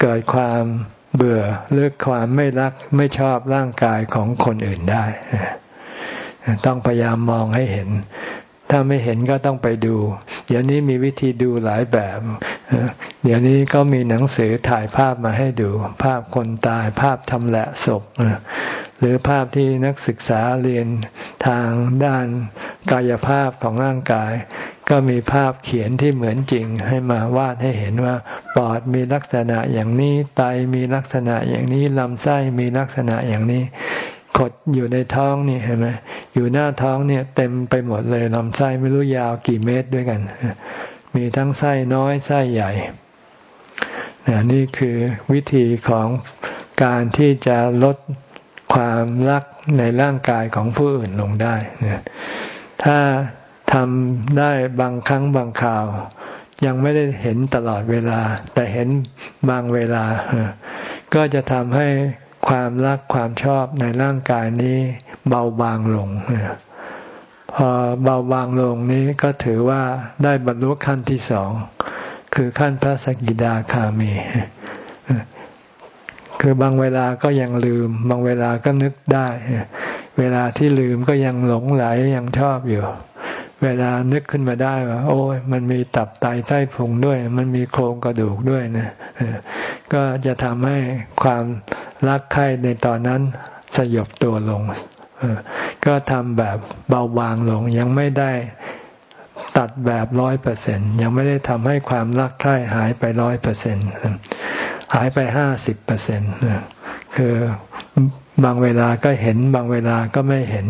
S1: เกิดความเบื่อเลือกความไม่รักไม่ชอบร่างกายของคนอื่นได้ ต้องพยายามมองให้เห็น ถ้าไม่เห็นก็ต้องไปดู เดี๋ยวนี้มีวิธีดูหลายแบบ เดี๋ยวนี้ก็มีหนังสือถ่ายภาพมาให้ดู ภาพคนตายภาพทำแหละศพหรือภาพที่นักศึกษาเรียนทางด้านกายภาพของร่างกาย ก็มีภาพเขียนที่เหมือนจริง ให้มาวาดให้เห็นว่าปอดมีลักษณะอย่างนี้ไตมีลักษณะอย่างนี้ลำไส้มีลักษณะอย่างนี้ ขดอยู่ในท้องนี่เห็นไหมอยู่หน้าท้องเนี่ย เต็มไปหมดเลยลำไส้ไม่รู้ยาวกี่เมตรด้วยกัน มีทั้งไส้น้อยไส้ใหญ่นี่คือวิธีของการที่จะลดความรักในร่างกายของผู้อื่นลงได้ถ้าทำได้บางครั้งบางคราว ยังไม่ได้เห็นตลอดเวลา แต่เห็นบางเวลา ก็จะทำให้ ความรักความชอบในร่างกายนี้เบาบางลง พอเบาบางลงนี้ก็ถือว่าได้บรรลุขั้นที่สอง คือขั้นพระสกิดาคามี คือบางเวลาก็ยังลืม บางเวลาก็นึกได้ เวลาที่ลืมก็ยังหลงไหลยังชอบอยู่ เวลานึกขึ้นมาได้ว่า โอ้ยมันมีตับไตไส้พุงด้วย มันมีโครงกระดูกด้วยนะก็จะทำให้ความรักใคร่ในตอนนั้นสยบตัวลงก็ทำแบบเบาบางลง ยังไม่ได้ตัดแบบร้อยเปอร์เซ็นยังไม่ได้ทำให้ความรักใคร่หายไปร้อยเปอร์เซ็นหายไปห้าสิบเปอร์เซ็นคือบางเวลาก็เห็นบางเวลาก็ไม่เห็น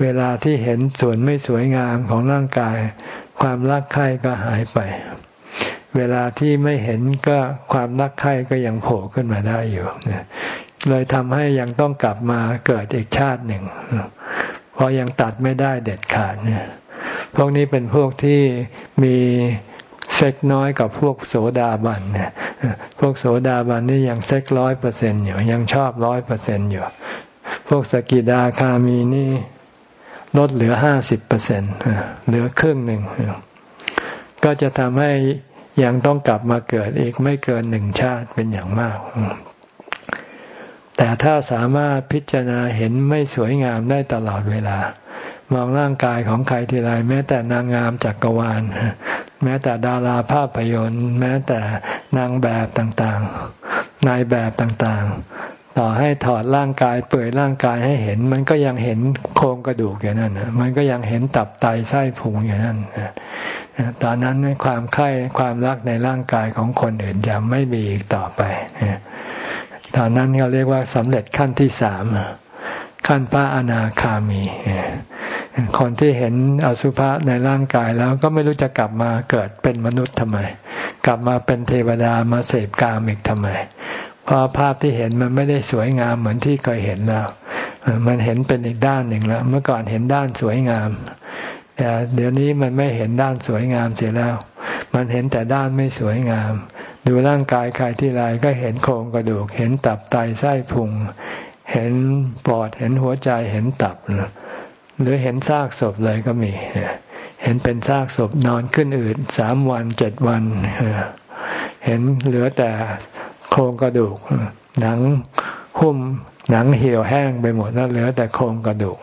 S1: เวลาที่เห็นส่วนไม่สวยงามของร่างกาย ความรักใคร่ก็หายไป เวลาที่ไม่เห็นก็ความรักใคร่ก็ยังโผล่ขึ้นมาได้อยู่เลยทำให้ยังต้องกลับมาเกิดอีกชาติหนึ่งเพราะยังตัดไม่ได้เด็ดขาดเนี่ยพวกนี้เป็นพวกที่มีเซ็กน้อยกับพวกโสดาบันเนี่ยพวกโสดาบันนี่ยังเซ็กร้อยเปอร์เซ็นอยู่ยังชอบร้อยเปอร์เซ็นอยู่ พวกสกิดาคามีนี่ ลดเหลือห้าสิบเปอร์เซ็นเหลือครึ่งหนึ่ง ก็จะทำให้ยังต้องกลับมาเกิดอีกไม่เกินหนึ่งชาติเป็นอย่างมาก แต่ถ้าสามารถพิจารณาเห็นไม่สวยงามได้ตลอดเวลา มองร่างกายของใครทีไรแม้แต่นางงามจักกรวาล แม้แต่ดาราภาพยนตร์ แม้แต่นางแบบต่างๆ นายแบบต่างๆ ต่อให้ถอดร่างกาย เปื่อยร่างกายให้เห็น มันก็ยังเห็นโครงกระดูกอย่างนั้นมันก็ยังเห็นตับไตไส้พุงอย่างนั้นตอนนั้นความใคร่ความรักในร่างกายของคนอื่นจะไม่มีอีกต่อไปตอนนั้นก็เรียกว่าสำเร็จขั้นที่สามขั้นพระอนาคามี คนที่เห็นอสุภะในร่างกายแล้วก็ไม่รู้จะกลับมาเกิดเป็นมนุษย์ทำไม กลับมาเป็นเทวดามาเสพกามอีกทำไม เพราะภาพที่เห็นมันไม่ได้สวยงามเหมือนที่เคยเห็นแล้ว มันเห็นเป็นอีกด้านหนึ่งแล้ว เมื่อก่อนเห็นด้านสวยงาม แต่เดี๋ยวนี้มันไม่เห็นด้านสวยงามเสียแล้ว มันเห็นแต่ด้านไม่สวยงาม ดูร่างกายใครที่ไรก็เห็นโครงกระดูก เห็นตับไตไส้พุง เห็นปอด เห็นหัวใจ เห็นตับ หรือเห็นซากศพเลยก็มี เห็นเป็นซากศพนอนขึ้นอืดสามวันเจ็ดวัน เห็นเหลือแต่ ครงกระดูก หนังหุ้มหนังเหี่ยวแห้งไปหมดแล้วเหลือแต่โครงกระดูก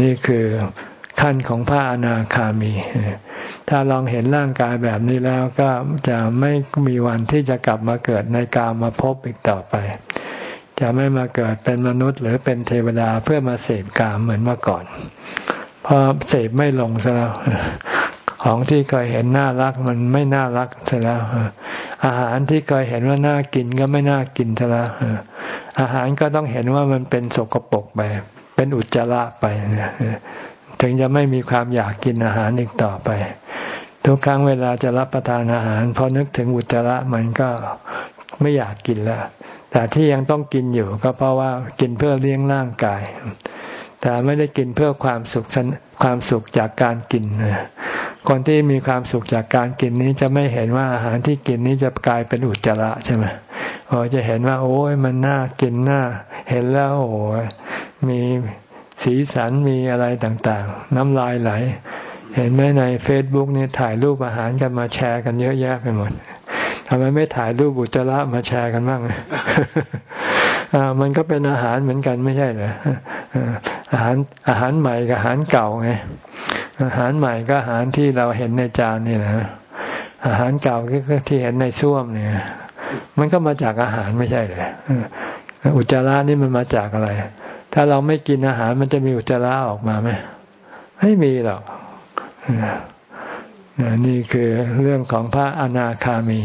S1: นี่คือขั้นของพระอนาคามี ถ้าลองเห็นร่างกายแบบนี้แล้วก็จะไม่มีวันที่จะกลับมาเกิดในกามาพบอีกต่อไป จะไม่มาเกิดเป็นมนุษย์ หรือเป็นเทวดาเพื่อมาเสพกามเหมือนเมื่อก่อน เพราะเสพไม่ลงซะแล้ว ของที่เคยเห็นน่ารักมันไม่น่ารักซะแล้วอาหารที่เคยเห็นว่าน่ากินก็ไม่น่ากินซะแล้วอาหารก็ต้องเห็นว่ามันเป็นสกปรกไป เป็นอุจจาระไปถึงจะไม่มีความอยากกินอาหารอีกต่อไป ทุกครั้งเวลาจะรับประทานอาหารพอนึกถึงอุจจาระมันก็ไม่อยากกินแล้วแต่ที่ยังต้องกินอยู่ก็เพราะว่ากินเพื่อเลี้ยงร่างกาย แต่ไม่ได้กินเพื่อความสุขความสุขจากการกิน คนที่มีความสุขจากการกินนี้จะไม่เห็นว่าอาหารที่กินนี้จะกลายเป็นอุจจาระใช่ไหมอ๋อจะเห็นว่า โอ้ยมันน่ากินน่า เห็นแล้วโอ้ยมีสีสันมีอะไรต่างๆ น้ำลายไหล เห็นไหมในเฟซบุ๊กนี่ถ่ายรูปอาหารกันมาแชร์กันเยอะแยะไปหมดทำไมไม่ถ่ายรูปบุจจาระมาแชร์กันบ้าง มันก็เป็นอาหารเหมือนกันไม่ใช่เหรออาหารอาหารใหม่กับอาหารเก่าไงอาหารใหม่ก็อาหารที่เราเห็นในจานนี่แหละอาหารเก่าก็ที่เห็นในส้วมเนี่ย มันก็มาจากอาหารไม่ใช่เลยอุจจาระนี่มันมาจากอะไร ถ้าเราไม่กินอาหารมันจะมีอุจจาระออกมาไหมไม่มีหรอกนี่คือเรื่องของพระอนาคามี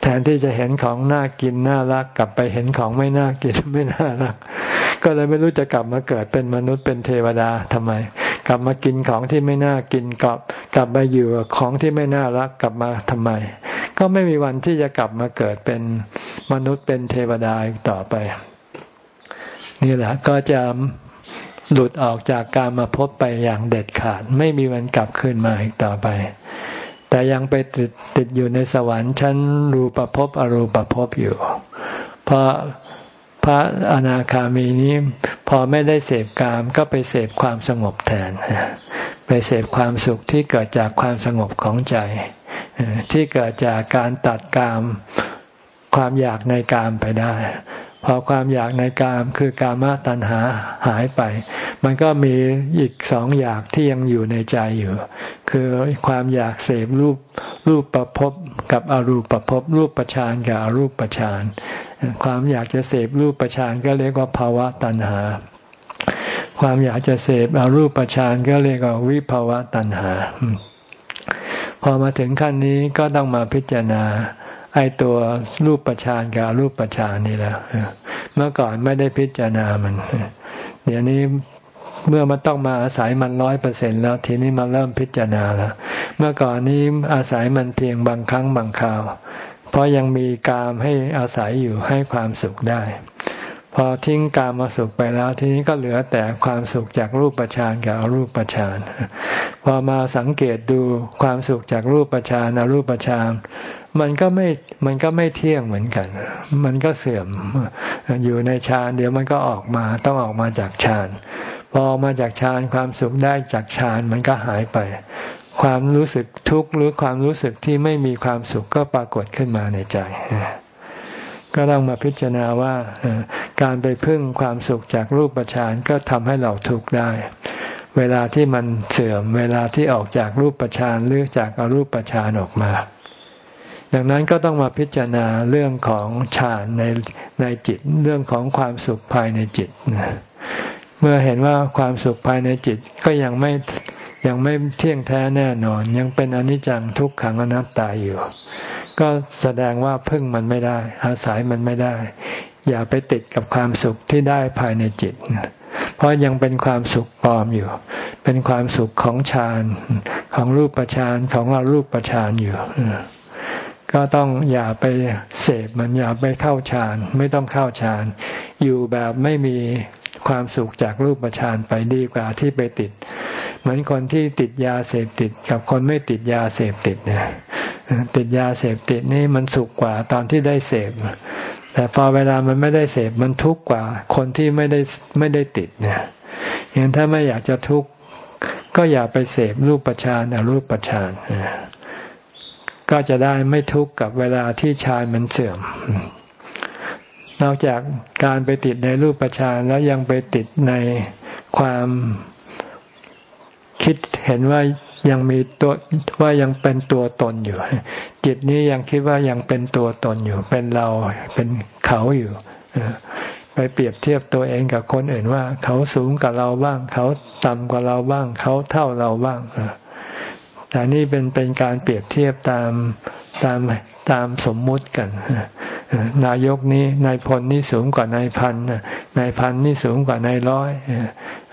S1: แทนที่จะเห็นของน่ากินน่ารักกลับไปเห็นของไม่น่ากินไม่น่ารัก ก็เลยไม่รู้จะกลับมาเกิดเป็นมนุษย์เป็นเทวดาทำไม กลับมากินของที่ไม่น่ากินกลับ กลับมาอยู่ของที่ไม่น่ารักกลับมาทำไม ก็ไม่มีวันที่จะกลับมาเกิดเป็นมนุษย์เป็นเทวดาอีกต่อไป นี่แหละก็จะหลุดออกจากการมาพบไปอย่างเด็ดขาด ไม่มีวันกลับคืนมาอีกต่อไป แต่ยังไปติดติดอยู่ในสวรรค์ชั้นรูปภพอรูปภพอยู่ เพราะพระอนาคามีนี้พอไม่ได้เสพกามก็ไปเสพความสงบแทน ไปเสพความสุขที่เกิดจากความสงบของใจ ที่เกิดจากการตัดกามความอยากในกามไปได้ พอความอยากในกามคือกามตัณหาหายไป มันก็มีอีกสองอยากที่ยังอยู่ในใจอยู่ คือความอยากเสพรูปรูปประพบกับอรูปประพบรูปประชานกับอรูปประชานความอยากจะเสพรูปประชานก็เรียกว่าภาวะตัณหา ความอยากจะเสพอรูปประชานก็เรียกว่าวิภาวะตัณหา พอมาถึงขั้นนี้ก็ต้องมาพิจารณา ไอตัวรูปประชานกับรูปประชานนี่แหละเมื่อก่อนไม่ได้พิจารณามัน เดี๋ยวนี้เมื่อมันต้องมาอาศัยมันร้อยเปอร์เซ็นแล้ว ทีนี้มาเริ่มพิจารณาแล้ว เมื่อก่อนนี้อาศัยมันเพียงบางครั้งบางคราว เพราะยังมีกามให้อาศัยอยู่ให้ความสุขได้ พอทิ้งกามมาสุขไปแล้ว ทีนี้ก็เหลือแต่ความสุขจากรูปประชานกับอรูปประชานพอมาสังเกตดูความสุขจากรูปประชานอรูปประชานมันก็ไม่มันก็ไม่เที่ยงเหมือนกัน มันก็เสื่อมอยู่ในฌานเดี๋ยวมันก็ออกมาต้องออกมาจากฌานพอออกมาจากฌานความสุขได้จากฌานมันก็หายไป ความรู้สึกทุกข์หรือความรู้สึกที่ไม่มีความสุขก็ปรากฏขึ้นมาในใจ ก็ต้องมาพิจารณาว่าการไปพึ่งความสุขจากรูปฌานก็ทำให้เราทุกข์ได้ เวลาที่มันเสื่อมเวลาที่ออกจากรูปฌานหรือจากอรูปฌานออกมาดังนั้นก็ต้องมาพิจารณาเรื่องของฌานในในจิตเรื่องของความสุขภายในจิตเมื่อเห็นว่าความสุขภายในจิตก็ยังไม่ยังไม่เที่ยงแท้แน่นอน ยังเป็นอนิจจังทุกขังอนัตตาอยู่ ก็แสดงว่าพึ่งมันไม่ได้ อาศัยมันไม่ได้ อย่าไปติดกับความสุขที่ได้ภายในจิต เพราะยังเป็นความสุขปลอมอยู่ เป็นความสุขของฌานของรูปฌานของอรูปฌานอยู่ก็ต้องอย่าไปเสพมันอย่าไปเข้าฌานไม่ต้องเข้าฌานอยู่แบบไม่มีความสุขจากรูปฌานไปดีกว่าที่ไปติด เหมือนคนที่ติดยาเสพติดกับคนไม่ติดยาเสพติดเนี่ย ติดยาเสพติดนี่มันสุขกว่าตอนที่ได้เสพ แต่พอเวลามันไม่ได้เสพมันทุกข์กว่า คนที่ไม่ได้ไม่ได้ติดเนี่ยอย่างถ้าไม่อยากจะทุกข์ก็อย่าไปเสพรูปฌานอรูปฌานก็จะได้ไม่ทุกข์กับเวลาที่ฌานมันเสื่อม นอกจากการไปติดในรูปฌานแล้วยังไปติดในความคิดเห็นว่า ยังมีตัวว่ายังเป็นตัวตนอยู่ จิตนี้ยังคิดว่ายังเป็นตัวตนอยู่ เป็นเราเป็นเขาอยู่ไปเปรียบเทียบตัวเองกับคนอื่นว่า เขาสูงกว่าเราบ้าง เขาต่ำกว่าเราบ้าง เขาเท่าเราบ้างแต่นี่เป็นเป็นการเปรียบเทียบตามตามตามสมมุติกันนายกนี้นายพลนี่สูงกว่านายพันนายพันนี่สูงกว่านายร้อย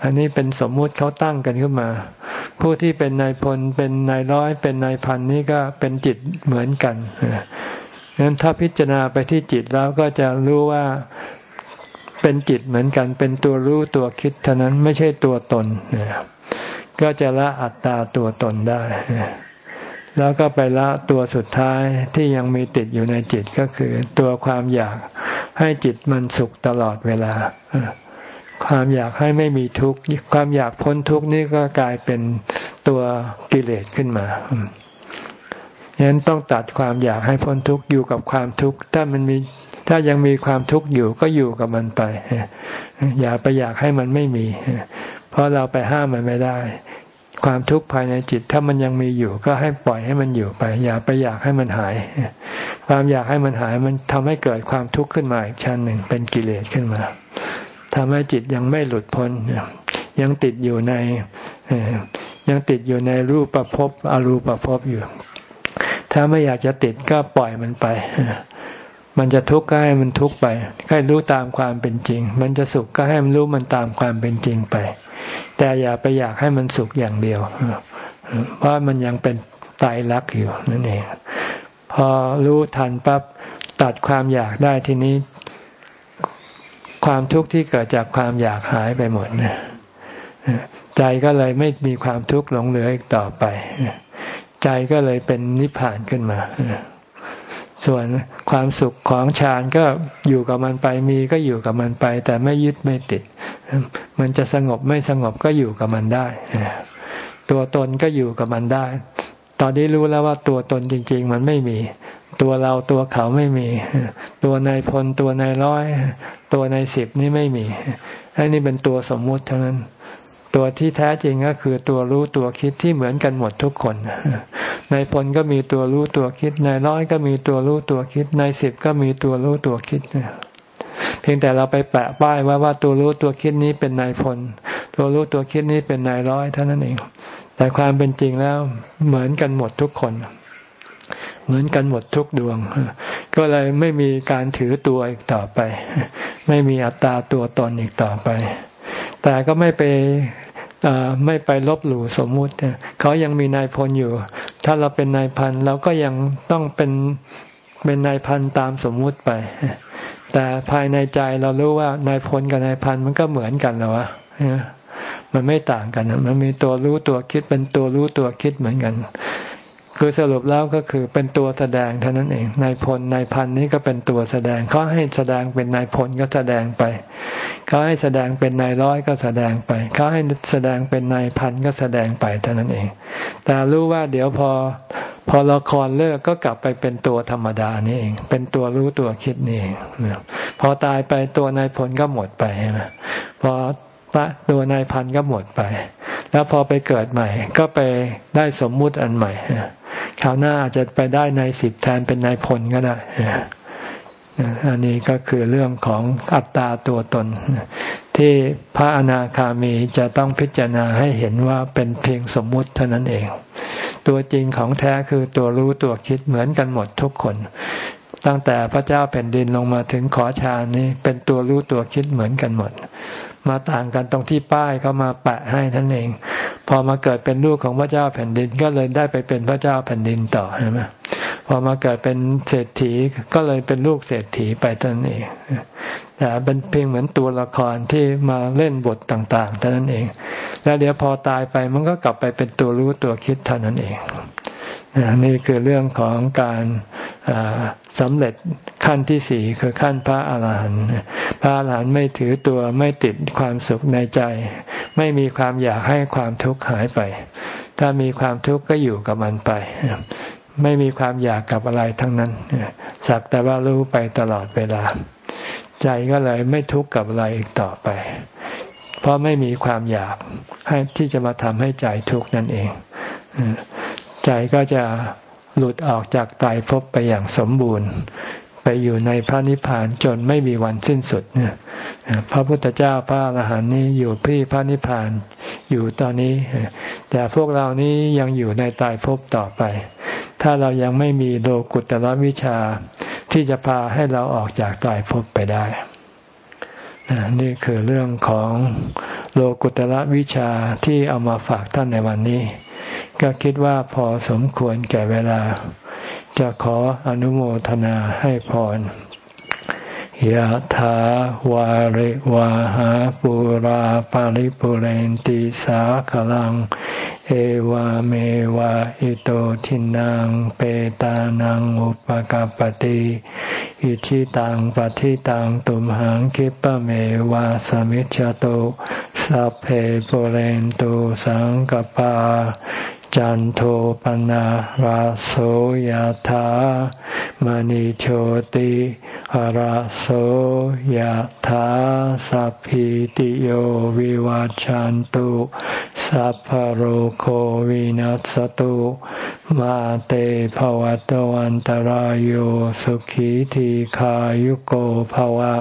S1: อันนี้เป็นสมมุติเขาตั้งกันขึ้นมา ผู้ที่เป็นนายพลเป็นนายร้อย เป็นนายพันนี่ก็เป็นจิตเหมือนกันงั้นถ้าพิจารณาไปที่จิตแล้วก็จะรู้ว่าเป็นจิตเหมือนกัน เป็นตัวรู้ตัวคิดเท่านั้นไม่ใช่ตัวตนก็จะละอัตตาตัวตนได้ แล้วก็ไปละตัวสุดท้ายที่ยังมีติดอยู่ในจิตก็คือ ตัวความอยากให้จิตมันสุขตลอดเวลา ความอยากให้ไม่มีทุกข์ความอยากพ้นทุกข์นี่ก็กลายเป็นตัวกิเลสขึ้นมาฉะนั้นต้องตัดความอยากให้พ้นทุกข์อยู่กับความทุกข์ถ้ามันมีถ้ายังมีความทุกข์อยู่ก็อยู่กับมันไป อย่าไปอยากให้มันไม่มี เพราะเราไปห้ามมันไม่ได้ ความทุกข์ภายในจิตถ้ามันยังมีอยู่ ก็ให้ปล่อยให้มันอยู่ไป อย่าไปอยากให้มันหาย ความอยากให้มันหายมันทำให้เกิดความทุกข์ขึ้นมาอีกชั้นหนึ่งเป็นกิเลสขึ้นมา ทำให้จิตยังไม่หลุดพ้น ยังติดอยู่ในยังติดอยู่ในรูปประพบอรูปประพบอยู่ ถ้าไม่อยากจะติดก็ปล่อยมันไป มันจะทุกข์ก็ให้มันทุกข์ไปให้รู้ตามความเป็นจริง มันจะสุขก็ให้มันรู้มันตามความเป็นจริงไป แต่อย่าไปอยากให้มันสุขอย่างเดียว เพราะมันยังเป็นตายรักอยู่นั่นเอง พอรู้ทันปั๊บตัดความอยากได้ทีนี้ ความทุกข์ที่เกิดจากความอยากหายไปหมดนใจก็เลยไม่มีความทุกข์หลงเหลืออีกต่อไป ใจก็เลยเป็นนิพพานขึ้นมาส่วนความสุขของฌานก็อยู่กับมันไปมีก็อยู่กับมันไป แต่ไม่ยึดไม่ติด มันจะสงบไม่สงบก็อยู่กับมันได้ ตัวตนก็อยู่กับมันได้ ตอนนี้รู้แล้วว่าตัวตนจริง ๆ มันไม่มี ตัวเราตัวเขาไม่มี ตัวนายพลตัวนายร้อย ตัวนายสิบนี่ไม่มีอันนี้เป็นตัวสมมุติเท่านั้น ตัวที่แท้จริงก็คือตัวรู้ตัวคิดที่เหมือนกันหมดทุกคนในพลก็มีตัวรู้ตัวคิดในร้อยก็มีตัวรู้ตัวคิดในสิบก็มีตัวรู้ตัวคิดเพียงแต่เราไปแปะป้ายว่าว่าตัวรู้ตัวคิดนี้เป็นนายพล ตัวรู้ตัวคิดนี้เป็นนายร้อยเท่านั้นเอง แต่ความเป็นจริงแล้วเหมือนกันหมดทุกคน เหมือนกันหมดทุกดวง ก็เลยไม่มีการถือตัวอีกต่อไป ไม่มีอัตตาตัวตนอีกต่อไป แต่ก็ไม่ไปไม่ไปลบหลู่สมมุติเขายังมีนายพลอยู่ ถ้าเราเป็นนายพันเราก็ยังต้องเป็นเป็นนายพันตามสมมุติไป แต่ภายในใจเรารู้ว่านายพลกับนายพันมันก็เหมือนกันแล้ววะมันไม่ต่างกันมันมีตัวรู้ตัวคิดเป็นตัวรู้ตัวคิดเหมือนกัน คือสรุปแล้วก็คือเป็นตัวแสดงเท่านั้นเองนายพลนายพันนี่ก็เป็นตัวแสดงเขาให้แสดงเป็นนายพลก็แสดงไปเขาให้แสดงเป็นนายร้อยก็แสดงไปเขาให้แสดงเป็นนายพันก็แสดงไปเท่านั้นเอง แต่รู้ว่าเดี๋ยวพอพอละครเลิกก็กลับไปเป็นตัวธรรมดานี่เอง เป็นตัวรู้ตัวคิดนี่เองพอตายไปตัวนายพลก็หมดไปพอตัวนายพันก็หมดไป แล้วพอไปเกิดใหม่ ก็ไปได้สมมุติอันใหม่ คราวหน้าอาจจะไปได้ในสิบแทนเป็นนายพลก็ได้อันนี้ก็คือเรื่องของอัตตาตัวตน ที่พระอนาคามีจะต้องพิจารณาให้เห็นว่าเป็นเพียงสมมุติเท่านั้นเอง ตัวจริงของแท้คือตัวรู้ตัวคิดเหมือนกันหมดทุกคน ตั้งแต่พระเจ้าแผ่นดินลงมาถึงขอชานี้เป็นตัวรู้ตัวคิดเหมือนกันหมด มาต่างกันตรงที่ป้ายเขามาแปะให้ท่านเอง พอมาเกิดเป็นลูกของพระเจ้าแผ่นดินก็เลยได้ไปเป็นพระเจ้าแผ่นดินต่อใช่ไหมพอมาเกิดเป็นเศรษฐีก็เลยเป็นลูกเศรษฐีไปท่านเองแต่เป็นเพียงเหมือนตัวละครที่มาเล่นบทต่างๆเท่านั้นเอง แล้วเดี๋ยวพอตายไปมันก็กลับไปเป็นตัวรู้ตัวคิดเท่านั้นเอง นี่คือเรื่องของการสำเร็จขั้นที่สี่คือขั้นพระอาหารหันต์พระอาหารหันต์ไม่ถือตัวไม่ติดความสุขในใจ ไม่มีความอยากให้ความทุกข์หายไป ถ้ามีความทุกข์ก็อยู่กับมันไป ไม่มีความอยากกับอะไรทั้งนั้นสักแต่ว่ารู้ไปตลอดเวลา ใจก็เลยไม่ทุกข์กับอะไรอีกต่อไป เพราะไม่มีความอยากให้ที่จะมาทำให้ใจทุกข์นั่นเอง ใจก็จะหลุดออกจากตายภพไปอย่างสมบูรณ์ ไปอยู่ในพระนิพพานจนไม่มีวันสิ้นสุดเนี่ยพระพุทธเจ้าพระอรหันต์นี้อยู่พี่พระนิพพานอยู่ตอนนี้ แต่พวกเรานี้ยังอยู่ในตายภพต่อไป ถ้าเรายังไม่มีโลกุตตรวิชาที่จะพาให้เราออกจากตายภพไปได้นี่คือเรื่องของโลกุตระวิชาที่เอามาฝากท่านในวันนี้ ก็คิดว่าพอสมควรแก่เวลา จะขออนุโมทนาให้พร ยะถาวาริวาหาปุราปาริปุเรนติสาขลัง เอวาเมวะอิโตทินังเปตานังอุปกาปติอิชิตังปฏิตังตุมหังคิปะเมวะสมิจจโตสัพเพปุเรนตุสังกปา จันโทปนะราโสยธามณิโชติราโสยธาสัพพิติโยวิวัจจันตุสัพพโรโควินัสตุมาเตภวะตวันตารโยสุขีทีขายุโกภวะ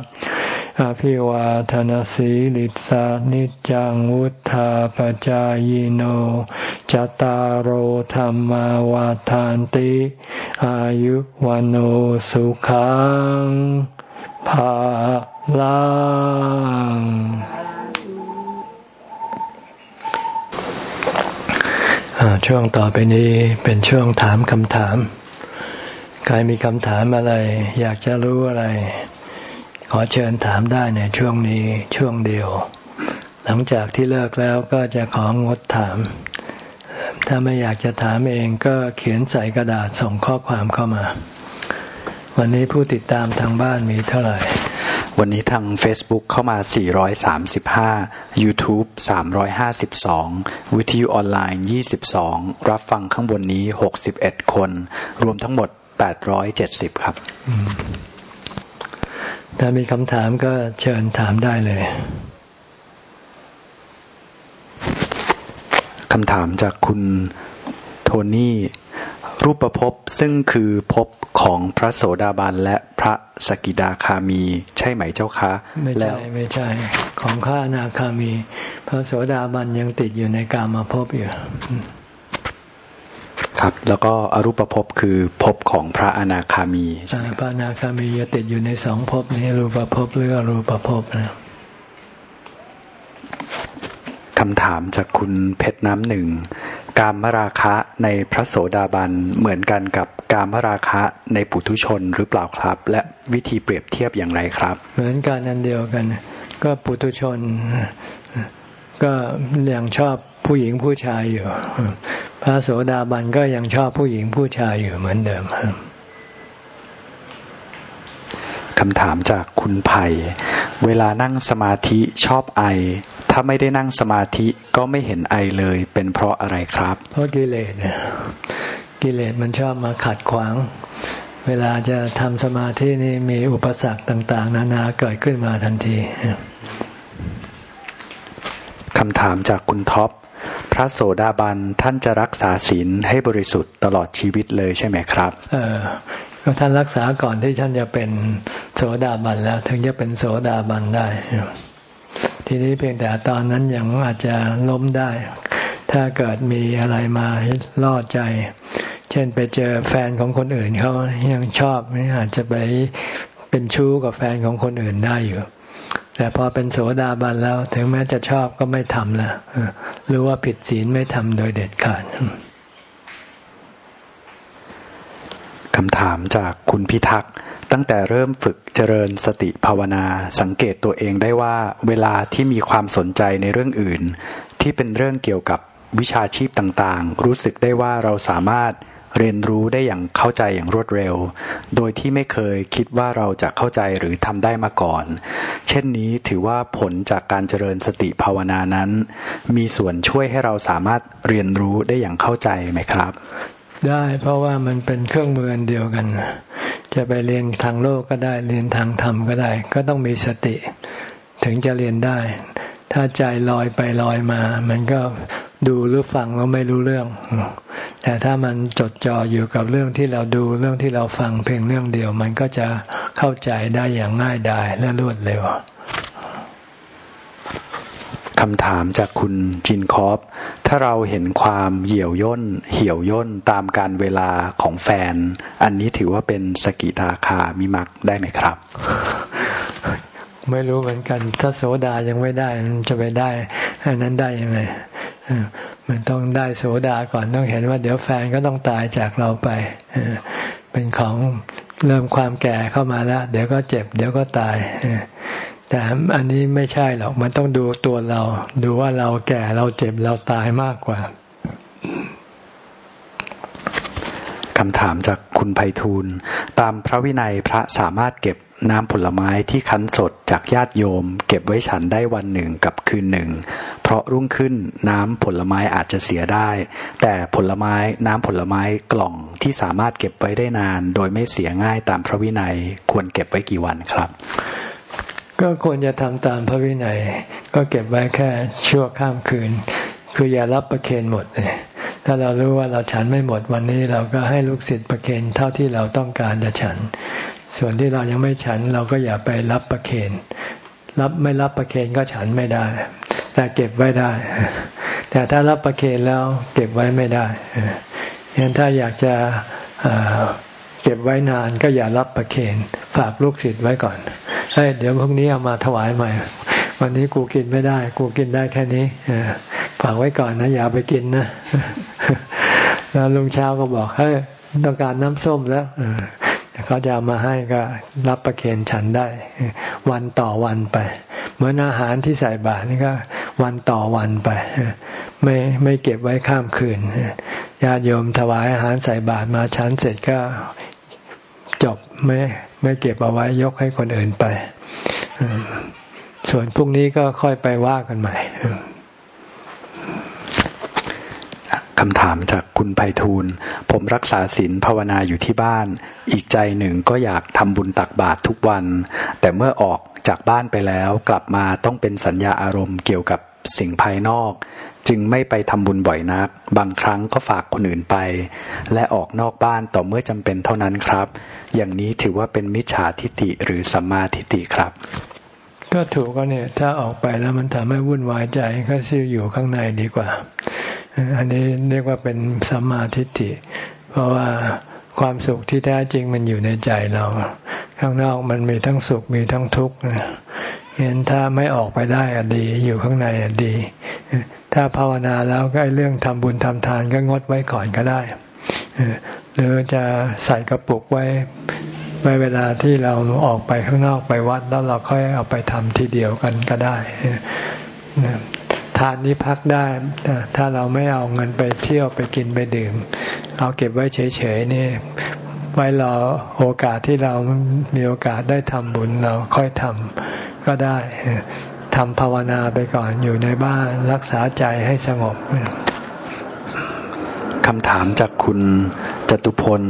S1: อภิวาทนสีลิสานิจังวุธาปจายโน จตารโหธรรมวาทานติ อายุวันโอสุขังภาลังช่วงต่อไปนี้เป็นช่วงถามคำถาม ใครมีคำถามอะไร อยากจะรู้อะไร ขอเชิญถามได้ในช่วงนี้ช่วงเดียว หลังจากที่เลิกแล้วก็จะของงดถาม ถ้าไม่อยากจะถามเองก็เขียนใส่กระดาษส่งข้อความเข้ามา วันนี้ผู้ติดตามทางบ้านมีเท่าไหร่
S2: วันนี้ทาง Facebook เข้ามา 435 YouTube 352 วิทยุออนไลน์ 22 รับฟังข้างบนนี้ 61 คน รวมทั้งหมด 870 ครับ
S1: ถ้ามีคำถามก็เชิญถามได้เลย
S2: คำถามจากคุณโทนี่ รูปประพบซึ่งคือพบของพระโสดาบันและพระสกิดาคามี ใช่ไหมเจ้าคะ
S1: ไม่ใช่ไม่ใช่ ของข้านาคามี พระโสดาบันยังติดอยู่ในกามาพบอยู่
S2: ครับ แล้วก็อรูปภพคือภพของพระอนาคามี
S1: พระอนาคามีจะติดอยู่ในสองภพนี้รูปภพหรืออรูปภพนะ
S2: คำถามจากคุณเพชรน้ำหนึ่งการมราคะในพระโสดาบันเหมือนกันกับการมราคะในปุถุชนหรือเปล่าครับ และวิธีเปรียบเทียบอย่างไรครับ
S1: เหมือนกันนันเดียวกัน ก็ปุถุชน ก็ยังชอบผู้หญิงผู้ชายอยู่ พระโสดาบันก็ยังชอบผู้หญิงผู้ชายอยู่เหมือนเดิม
S2: คำถามจากคุณไผ่เวลานั่งสมาธิชอบไอ ถ้าไม่ได้นั่งสมาธิก็ไม่เห็นไอเลย เป็นเพราะอะไรครับ
S1: เพราะกิเลสเนี่ยกิเลสมันชอบมาขัดขวาง เวลาจะทำสมาธินี่มีอุปสรรคต่าง ๆ นานาเกิดขึ้นมาทันที
S2: คำถามจากคุณท็อป พระโสดาบันท่านจะรักษาศีลให้บริสุทธิ์ตลอดชีวิตเลยใช่ไหมครับ
S1: เออก็ท่านรักษาก่อนที่ท่านจะเป็นโสดาบันแล้ว ถึงจะเป็นโสดาบันได้ ทีนี้เพียงแต่ตอนนั้นยังอาจจะล้มได้ ถ้าเกิดมีอะไรมาล่อใจ เช่นไปเจอแฟนของคนอื่นเขายังชอบอาจจะไปเป็นชู้กับแฟนของคนอื่นได้อยู่ แต่พอเป็นโสดาบันแล้ว ถึงแม้จะชอบก็ไม่ทำละหรือว่าผิดศีลไม่ทำโดยเด็ดขาด
S2: คำถามจากคุณพิทักษ์ตั้งแต่เริ่มฝึกเจริญสติภาวนา สังเกตตัวเองได้ว่าเวลาที่มีความสนใจในเรื่องอื่น ที่เป็นเรื่องเกี่ยวกับวิชาชีพต่างๆ รู้สึกได้ว่าเราสามารถ เรียนรู้ได้อย่างเข้าใจอย่างรวดเร็ว โดยที่ไม่เคยคิดว่าเราจะเข้าใจหรือทำได้มาก่อน เช่นนี้ถือว่าผลจากการเจริญสติภาวนานั้น มีส่วนช่วยให้เราสามารถเรียนรู้ได้อย่างเข้าใจไหมครับ
S1: ได้เพราะว่ามันเป็นเครื่องมือเดียวกัน จะไปเรียนทางโลกก็ได้เรียนทางธรรมก็ได้ ก็ต้องมีสติ ถึงจะเรียนได้ ถ้าใจลอยไปลอยมา มันก็ ดูหรือฟังแล้วไม่รู้เรื่อง แต่ถ้ามันจดจ่ออยู่กับเรื่องที่เราดูเรื่องที่เราฟังเพียงเรื่องเดียว มันก็จะเข้าใจได้อย่างง่ายดายและรวดเร็ว
S2: คำถามจากคุณจินคอปถ้าเราเห็นความเหี่ยวย่น เหี่ยวย่นตามการเวลาของแฟน อันนี้ถือว่าเป็นสกิตาคามิมักได้ไหมครับ
S1: ไม่รู้เหมือนกัน ถ้าโสดายังไม่ได้มันจะไปได้อันนั้นได้ยังไง มันต้องได้โสดาก่อนต้องเห็นว่า เดี๋ยวแฟนก็ต้องตายจากเราไปเป็นของเริ่มความแก่เข้ามาแล้ว เดี๋ยวก็เจ็บ เดี๋ยวก็ตายแต่อันนี้ไม่ใช่หรอกมันต้องดูตัวเรา ดูว่าเราแก่เราเจ็บเราตายมากกว่า
S2: คำถามจากคุณไพฑูรย์ตามพระวินัยพระสามารถเก็บ น้ำผลไม้ที่คั้นสดจากญาติโยม เก็บไว้ฉันได้วันหนึ่งกับคืนหนึ่ง เพราะรุ่งขึ้นน้ำผลไม้อาจจะเสียได้ แต่ผลไม้น้ำผลไม้กล่องที่สามารถเก็บไว้ได้นาน โดยไม่เสียง่ายตามพระวินัยควรเก็บไว้กี่วันครับ
S1: ก็ควรจะทำตามพระวินัย ก็เก็บไว้แค่ชั่วข้ามคืน คืออย่ารับประเคนหมดเลยถ้าเรารู้ว่าเราฉันไม่หมดวันนี้เราก็ให้ลูกศิษย์ประเคนเท่าที่เราต้องการจะฉัน ส่วนที่เรายังไม่ฉันเราก็อย่าไปรับประเคนรับไม่รับประเคนก็ฉันไม่ได้ แต่เก็บไว้ได้ แต่ถ้ารับประเคนแล้วเก็บไว้ไม่ได้ฉะนั้นถ้าอยากจะเก็บไว้นานก็อย่ารับประเคนฝากลูกศิษย์ไว้ก่อนเฮ้ยเดี๋ยวพรุ่งนี้เอามาถวายใหม่ วันนี้กูกินไม่ได้ กูกินได้แค่นี้ฝากไว้ก่อนนะ อย่าไปกินนะแล้วลุงเช้าก็บอกเฮ้ยต้องการน้ำส้มแล้ว เขาจะเอามาให้ก็รับประเคนฉันได้ วันต่อวันไป เหมือนอาหารที่ใส่บาตรนี่ก็ วันต่อวันไป ไม่ไม่เก็บไว้ข้ามคืนญาติโยมถวายอาหารใส่บาตรมาฉันเสร็จก็จบไม่ไม่เก็บเอาไว้ยกให้คนอื่นไป ส่วนพรุ่งนี้ก็ค่อยไปว่ากันใหม่
S2: คำถามจากคุณไพฑูรย์ผมรักษาศีลภาวนาอยู่ที่บ้าน อีกใจหนึ่งก็อยากทำบุญตักบาตรทุกวัน แต่เมื่อออกจากบ้านไปแล้วกลับมาต้องเป็นสัญญาอารมณ์เกี่ยวกับสิ่งภายนอก จึงไม่ไปทำบุญบ่อยนัก บางครั้งก็ฝากคนอื่นไป และออกนอกบ้านต่อเมื่อจำเป็นเท่านั้นครับ อย่างนี้ถือว่าเป็นมิจฉาทิฏฐิหรือสัมมาทิฏฐิครับ
S1: ก็ถูกก็เนี่ยถ้าออกไปแล้วมันทำให้วุ่นวายใจก็ซื้ออยู่ข้างในดีกว่า อันนี้เรียกว่าเป็นสัมมาทิฏฐิ เพราะว่าความสุขที่แท้จริงมันอยู่ในใจเรา ข้างนอกมันมีทั้งสุขมีทั้งทุกข์เห็นถ้าไม่ออกไปได้อดี อยู่ข้างในอดี ถ้าภาวนาแล้วก็เรื่องทำบุญทำทานก็งดไว้ก่อนก็ได้หรือจะใส่กระปุกไว้ไว้เวลาที่เราออกไปข้างนอกไปวัด แล้วเราค่อยเอาไปทำทีเดียวกันก็ได้านนี้พักได้ถ้าเราไม่เอาเงินไปเที่ยวไปกินไปดื่ม เอาเก็บไว้เฉยๆนี่ ไว้รอโอกาสที่เรามีโอกาสได้ทำบุญเราค่อยทำก็ได้ทำภาวนาไปก่อนอยู่ในบ้านรักษาใจให้สงบ
S2: คำถามจากคุณจตุพล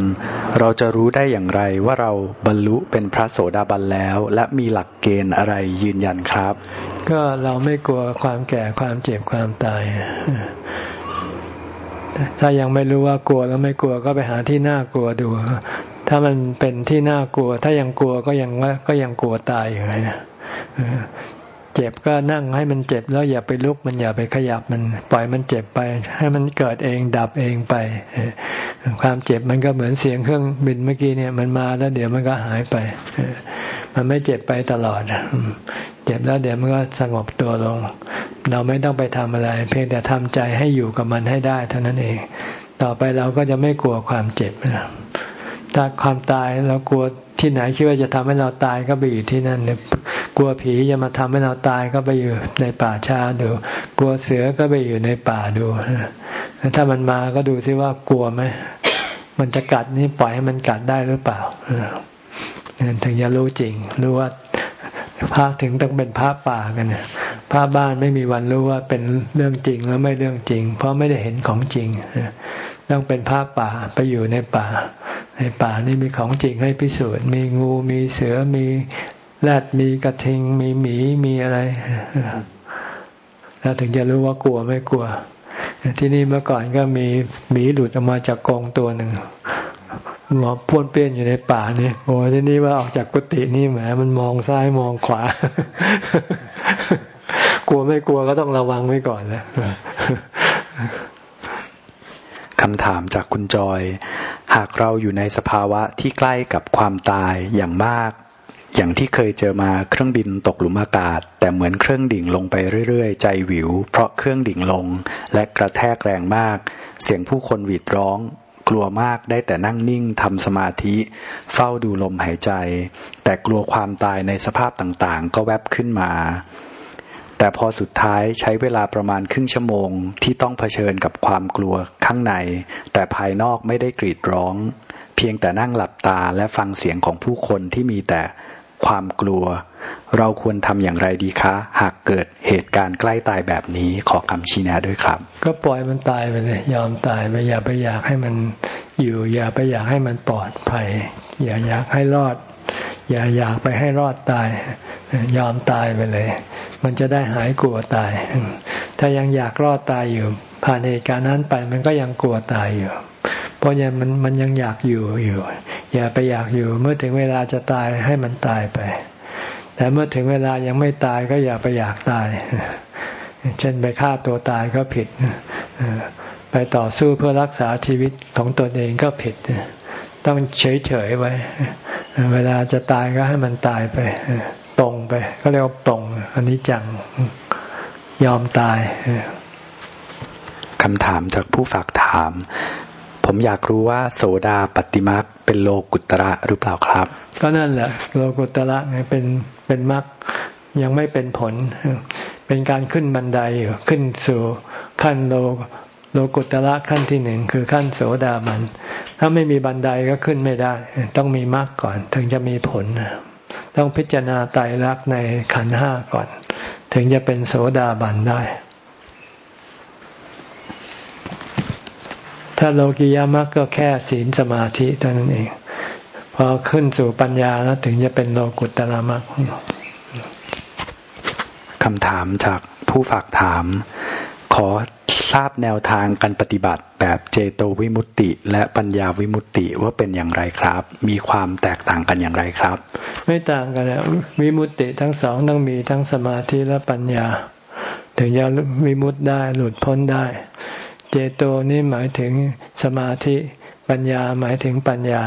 S2: เราจะรู้ได้อย่างไรว่าเราบรรลุเป็นพระโสดาบันแล้ว และมีหลักเกณฑ์อะไรยืนยันครับ
S1: ก็เราไม่กลัวความแก่ความเจ็บความตาย ถ้ายังไม่รู้ว่ากลัวแล้วไม่กลัวก็ไปหาที่น่ากลัวดู ถ้ามันเป็นที่น่ากลัว ถ้ายังกลัวก็ยังก็ยังกลัวตายอยู่ เจ็บก็นั่งให้มันเจ็บแล้วอย่าไปลุกมันอย่าไปขยับมัน ปล่อยมันเจ็บไป ให้มันเกิดเองดับเองไป ความเจ็บมันก็เหมือนเสียงเครื่องบินเมื่อกี้เนี่ยมันมาแล้วเดี๋ยวมันก็หายไป มันไม่เจ็บไปตลอดเจ็บแล้วเดี๋ยวมันก็สงบตัวลง เราไม่ต้องไปทำอะไร เพียงแต่ทำใจให้อยู่กับมันให้ได้เท่านั้นเอง ต่อไปเราก็จะไม่กลัวความเจ็บ ถ้าความตายเรากลัวที่ไหนคิดว่าจะทำให้เราตายก็ไปอยู่ที่นั่นเนี่ยกลัวผีจะมาทำให้เราตายก็ไปอยู่ในป่าช้าดู กลัวเสือก็ไปอยู่ในป่าดูถ้ามันมาก็ดูซิว่ากลัวไหมมันจะกัดนี่ปล่อยให้มันกัดได้หรือเปล่าถึงจะรู้จริงรู้ว่าพระถึงต้องเป็นพระป่ากันพระบ้านไม่มีวันรู้ว่าเป็นเรื่องจริงแล้วไม่เรื่องจริง เพราะไม่ได้เห็นของจริงต้องเป็นพระป่าไปอยู่ในป่า ในป่านี่มีของจริงให้พิสูจน์มีงูมีเสือมีแรดมีกระทิง มีหมีมีอะไรแล้วถึงจะรู้ว่ากลัวไม่กลัว ที่นี่เมื่อก่อนก็มีหมีหลุดออกมาจากกองตัวหนึ่งหมอพ่วนเปี้ยนอยู่ในป่านี่โอ้ที่นี่ว่าออกจากกุฏินี่แหมมันมองซ้ายมองขวา กลัวไม่กลัวก็ต้องระวังไว้ก่อนนะ
S2: คำถามจากคุณจอย หากเราอยู่ในสภาวะที่ใกล้กับความตายอย่างมาก อย่างที่เคยเจอมาเครื่องบินตกหลุมอากาศ แต่เหมือนเครื่องดิ่งลงไปเรื่อยๆ ใจวิว เพราะเครื่องดิ่งลง และกระแทกแรงมาก เสียงผู้คนหวีดร้องกลัวมากได้แต่นั่งนิ่งทำสมาธิ เฝ้าดูลมหายใจ แต่กลัวความตายในสภาพต่างๆ ก็แวบขึ้นมา แต่พอสุดท้ายใช้เวลาประมาณครึ่งชั่วโมงที่ต้องเผชิญกับความกลัวข้างใน แต่ภายนอกไม่ได้กรีดร้อง เพียงแต่นั่งหลับตาและฟังเสียงของผู้คนที่มีแต่ความกลัว เราควรทำอย่างไรดีคะ หากเกิดเหตุการณ์ใกล้ตายแบบนี้ขอคำชี้แนะด้วยครับ
S1: ก็ปล่อยมันตายไปเลยยอมตายไปอย่าไปอยากให้มันอยู่ อย่าไปอยากให้มันปลอดภัย อย่าอยากให้รอด อย่าอยากไปให้รอดตาย ยอมตายไปเลย มันจะได้หายกลัวตาย ถ้ายังอยากรอดตายอยู่ ผ่านเหตุการณ์นั้นไปมันก็ยังกลัวตายอยู่ เพราะยังมันมันยังอยากอยู่อยู่ อย่าไปอยากอยู่ เมื่อถึงเวลาจะตายให้มันตายไป แต่เมื่อถึงเวลายังไม่ตายก็อย่าไปอยากตาย เช่นไปฆ่าตัวตายก็ผิดไปต่อสู้เพื่อรักษาชีวิตของตนเองก็ผิด ต้องเฉยๆไว้ เวลาจะตายก็ให้มันตายไปตรงไป ก็เรียกว่าตรงอันนี้จังยอมตาย
S2: คำถามจากผู้ฝากถาม ผมอยากรู้ว่าโสดาปฏิมักเป็นโลกุตระหรือเปล่าครับ
S1: ก็นั่นแหละ โลกุตระไงเป็นเป็นมักยังไม่เป็นผล เป็นการขึ้นบันไดอยู่ขึ้นสู่ขั้นโล โลกุตระขั้นที่หนึ่งคือขั้นโสดาบัน ถ้าไม่มีบันไดก็ขึ้นไม่ได้ ต้องมีมรรคก่อนถึงจะมีผล ต้องพิจารณาไตรลักษณ์ในขันห้าก่อน ถึงจะเป็นโสดาบันได้ ถ้าโลกิยามรรคก็แค่ศีลสมาธิเท่านั้นเอง พอขึ้นสู่ปัญญาแล้วถึงจะเป็นโลกุตระมรรค
S2: คำถามจากผู้ฝากถามขอ ทราบแนวทางการปฏิบัติแบบเจโตวิมุตติ และปัญญาวิมุตติว่าเป็นอย่างไรครับ มีความแตกต่างกันอย่างไรครับ
S1: ไม่ต่างกันแล้ววิมุตติทั้งสองต้องมีทั้งสมาธิและปัญญา ถึงจะวิมุตได้หลุดพ้นได้ เจโตนี่หมายถึงสมาธิปัญญาหมายถึงปัญญา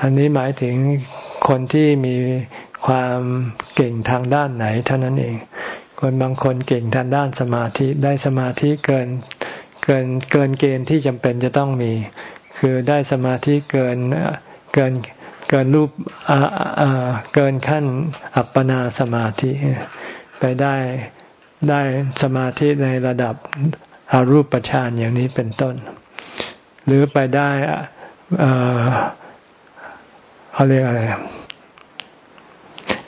S1: อันนี้หมายถึงคนที่มีความเก่งทางด้านไหนเท่านั้นเอง คนบางคนเก่งทางด้านสมาธิได้สมาธิเกินเกินเกินเกณฑ์ที่จำเป็นจะต้องมี คือได้สมาธิเกินเกินเกินรูปเกินขั้นอัปปนาสมาธิ ไปได้ได้สมาธิในระดับอารูปฌานอย่างนี้เป็นต้น หรือไปได้เขาเรียกอะไร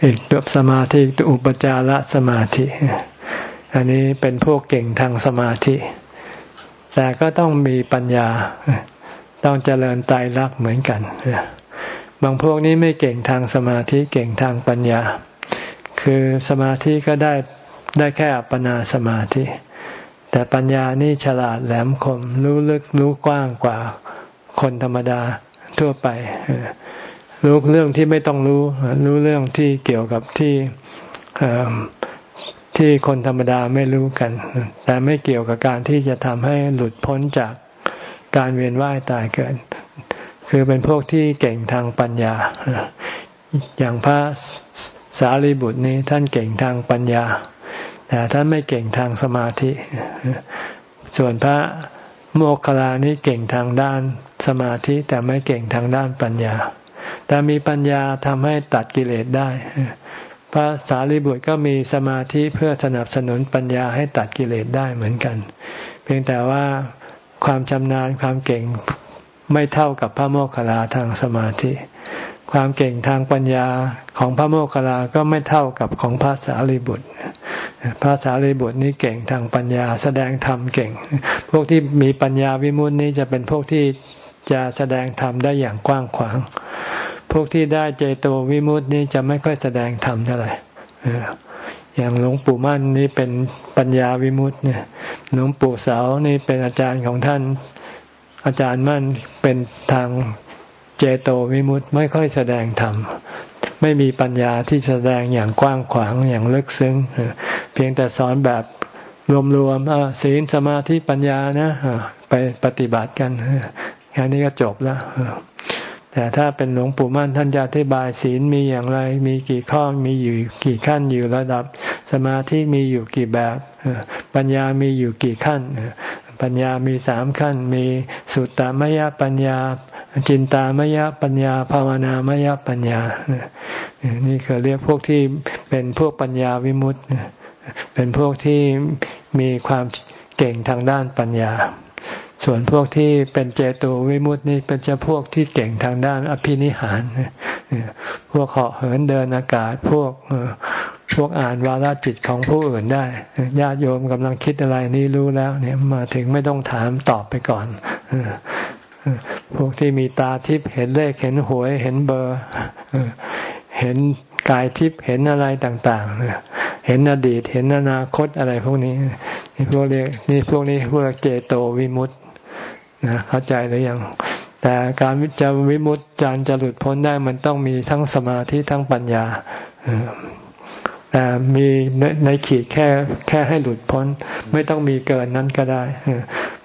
S1: อีกตัวสมาธิอุปจารสมาธิ อันนี้เป็นพวกเก่งทางสมาธิ แต่ก็ต้องมีปัญญา ต้องเจริญไตรลักเหมือนกัน บางพวกนี้ไม่เก่งทางสมาธิเก่งทางปัญญา คือสมาธิก็ได้ได้แค่อัปปนาสมาธิ แต่ปัญญานี่ฉลาดแหลมคม รู้ลึกรู้กว้างกว่าคนธรรมดาทั่วไป รู้เรื่องที่ไม่ต้องรู้ รู้เรื่องที่เกี่ยวกับที่ที่คนธรรมดาไม่รู้กัน แต่ไม่เกี่ยวกับการที่จะทำให้หลุดพ้นจากการเวียนว่ายตายเกิด คือเป็นพวกที่เก่งทางปัญญา อย่างพระสารีบุตรนี้ท่านเก่งทางปัญญา แต่ท่านไม่เก่งทางสมาธิ ส่วนพระโมคคัลลานี้เก่งทางด้านสมาธิแต่ไม่เก่งทางด้านปัญญา แต่มีปัญญาทำให้ตัดกิเลสได้ พระสารีบุตรก็มีสมาธิเพื่อสนับสนุนปัญญาให้ตัดกิเลสได้เหมือนกัน เพียงแต่ว่าความชำนาญความเก่งไม่เท่ากับพระโมคคัลลาทางสมาธิ ความเก่งทางปัญญาของพระโมคคัลลาก็ไม่เท่ากับของพระสารีบุตร พระสารีบุตรนี้เก่งทางปัญญาแสดงธรรมเก่ง พวกที่มีปัญญาวิมุตินี้จะเป็นพวกที่จะแสดงธรรมได้อย่างกว้างขวาง พวกที่ได้เจโตวิมุตตินี้จะไม่ค่อยแสดงธรรมเท่าไหร่อย่างหลวงปู่มั่นนี่เป็นปัญญาวิมุตติเนี่ย หลวงปู่เสานี่เป็นอาจารย์ของท่าน อาจารย์มั่นเป็นทางเจโตวิมุตติไม่ค่อยแสดงธรรมไม่มีปัญญาที่แสดงอย่างกว้างขวางอย่างลึกซึ้ง เพียงแต่สอนแบบรวมๆศีลสมาธิปัญญานะไปปฏิบัติกันแค่นี้ก็จบแล้ว แต่ถ้าเป็นหลวงปู่มั่นท่านจะอธิบายศีลมีอย่างไร มีกี่ข้อมีอยู่กี่ขั้นอยู่ระดับ สมาธิมีอยู่กี่แบบ ปัญญามีอยู่กี่ขั้น ปัญญามีสามขั้น มีสุตตามยปัญญา จินตามยปัญญา ภาวนามยปัญญา นี่คือเรียกพวกที่เป็นพวกปัญญาวิมุตติเป็นพวกที่มีความเก่งทางด้านปัญญา ส่วนพวกที่เป็นเจโตวิมุตตินี่เป็นจะพวกที่เก่งทางด้านอภินิหารพวกเหาะเหินเดินอากาศพวกพวกอ่านวาลจิตของผู้อื่นได้ญาติโยมกำลังคิดอะไรนี่รู้แล้ว เนี่ยมาถึงไม่ต้องถามตอบไปก่อนพวกที่มีตาทิพย์เห็นเลขเห็นหวยเห็นเบอร์เห็นกายทิพย์เห็นอะไรต่างๆ เห็นอดีตเห็นอนาคตอะไรพวกนี้นี่พวกเรียกนี่พวกนี้พวกเจโตวิมุตต์ นะเข้าใจหรือยังแต่การจะวิมุตต์จารจะหลุดพ้นได้มันต้องมีทั้งสมาธิทั้งปัญญาแต่มีในขีดแค่แค่ให้หลุดพ้น ไม่ต้องมีเกินนั้นก็ได้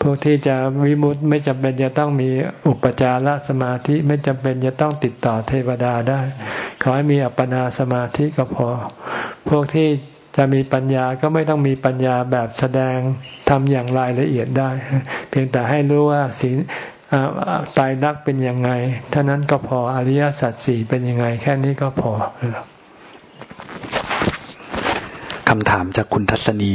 S1: พวกที่จะวิมุตไม่จำเป็นจะต้องมีอุปจารสมาธิไม่จำเป็นจะต้องติดต่อเทวดาได้ ขอให้มีอัปปนาสมาธิก็พอ พวกที่ จะมีปัญญาก็ไม่ต้องมีปัญญาแบบแสดงทำอย่างรายละเอียดได้ เพียงแต่ให้รู้ว่าศีลตายรักเป็นยังไงเท่านั้นก็พออริยสัจสี่เป็นยังไง แค่นี้ก็พอ
S2: คำถามจากคุณทัศนี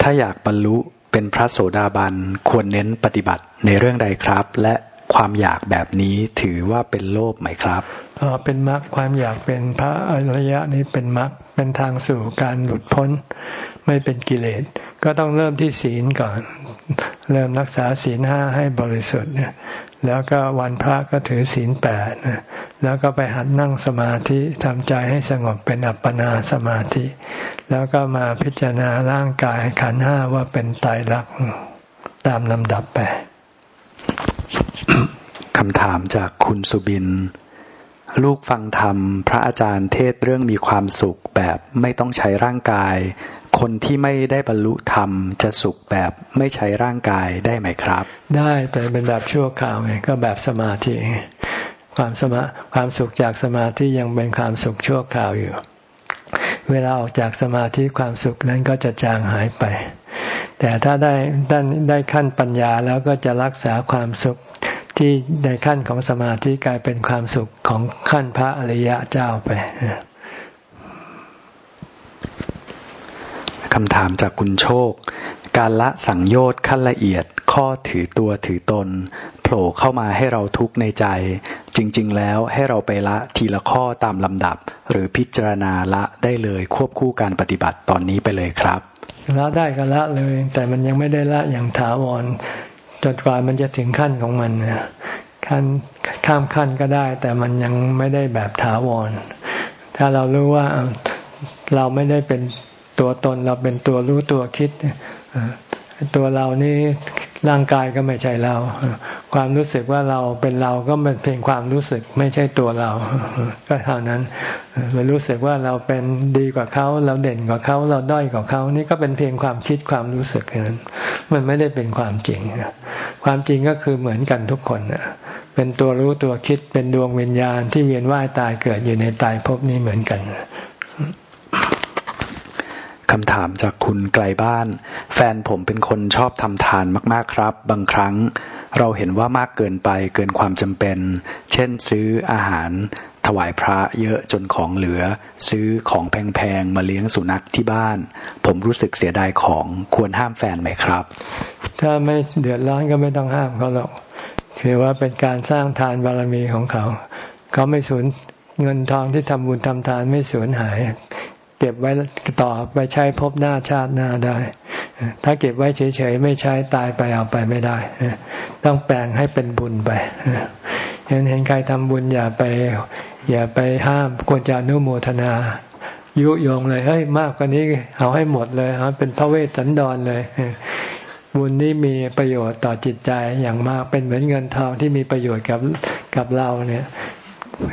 S2: ถ้าอยากบรรลุเป็นพระโสดาบันควรเน้นปฏิบัติในเรื่องใดครับ และ ความอยากแบบนี้ถือว่าเป็นโลภไหมครับ
S1: อ๋อเป็นมรรคความอยากเป็นพระอริยะนี้เป็นมรรคเป็นทางสู่การหลุดพ้น ไม่เป็นกิเลส ก็ต้องเริ่มที่ศีลก่อน เริ่มรักษาศีลห้าให้บริสุทธิ์เนี่ยแล้วก็วันพระก็ถือศีลแปดแล้วก็ไปหัดนั่งสมาธิทำใจให้สงบเป็นอัปปนาสมาธิ แล้วก็มาพิจารณาร่างกายขันห้าว่าเป็นตายรักตามลำดับไป
S2: คำถามจากคุณสุบิน ลูกฟังธรรม พระอาจารย์เทศเรื่องมีความสุขแบบไม่ต้องใช้ร่างกาย คนที่ไม่ได้บรรลุธรรมจะสุขแบบไม่ใช้ร่างกายได้ไหมครับ
S1: ได้แต่เป็นแบบชั่วคราวไงก็แบบสมาธิความสมาความสุขจากสมาธิยังเป็นความสุขชั่วคราวอยู่ เวลาออกจากสมาธิความสุขนั้นก็จะจางหายไป แต่ถ้าได้ได้ได้ขั้นปัญญาแล้วก็จะรักษาความสุขที่ในขั้นของสมาธิกลายเป็นความสุขของขั้นพระอริยะเจ้าไป
S2: คำถามจากคุณโชค การละสังโยชน์ขั้นละเอียด ข้อถือตัวถือตน โผล่เข้ามาให้เราทุกข์ในใจ จริง ๆ แล้วให้เราไปละทีละข้อตามลำดับ หรือพิจารณาละได้เลยควบคู่การปฏิบัติตอนนี้ไปเลยครับ
S1: ละได้ก็ละเลย แต่มันยังไม่ได้ละอย่างถาวรจนกว่ามันจะถึงขั้นของมันขั้นข้ามขั้นก็ได้ แต่มันยังไม่ได้แบบถาวร ถ้าเรารู้ว่าเราไม่ได้เป็นตัวตนเราเป็นตัวรู้ตัวคิด ตัวเรานี่ร่างกายก็ไม่ใช่เรา ความรู้สึกว่าเราเป็นเราก็เป็นเพียงความรู้สึกไม่ใช่ตัวเรา ก็เท่านั้นเรารู้สึกว่าเราเป็นดีกว่าเขา เราเด่นกว่าเขา เราด้อยกว่าเขา นี่ก็เป็นเพียงความคิดความรู้สึกนั้น มันไม่ได้เป็นความจริง ความจริงก็คือเหมือนกันทุกคนเป็นตัวรู้ตัวคิดเป็นดวงวิญญาณที่เวียนว่ายตายเกิดอยู่ในตายภพนี้เหมือนกัน
S2: คำถามจากคุณไกลบ้าน แฟนผมเป็นคนชอบทำทานมากๆครับ บางครั้งเราเห็นว่ามากเกินไปเกินความจำเป็น เช่นซื้ออาหาร ถวายพระเยอะจนของเหลือ ซื้อของแพงๆ มาเลี้ยงสุนัขที่บ้าน ผมรู้สึกเสียดายของควรห้ามแฟนไหมครับ
S1: ถ้าไม่เดือดร้อนก็ไม่ต้องห้ามเขาหรอกคือว่าเป็นการสร้างทานบารมีของเขา เขาไม่สูญเงินทองที่ทำบุญทำทานไม่สูญหาย เก็บไว้ต่อไปใช้พบหน้าชาติหน้าได้ ถ้าเก็บไว้เฉยๆไม่ใช้ตายไปเอาไปไม่ได้ ต้องแปลงให้เป็นบุญไปเห็นเห็นใครทำบุญอย่าไป อย่าไปห้ามควรจะนุโมทนายุยงเลยเฮ้ยมากกว่านี้เอาให้หมดเลยฮะเป็นพระเวสสันดรเลยบุญนี้มีประโยชน์ต่อจิตใจอย่างมากเป็นเหมือนเงินทองที่มีประโยชน์กับกับเราเนี่ย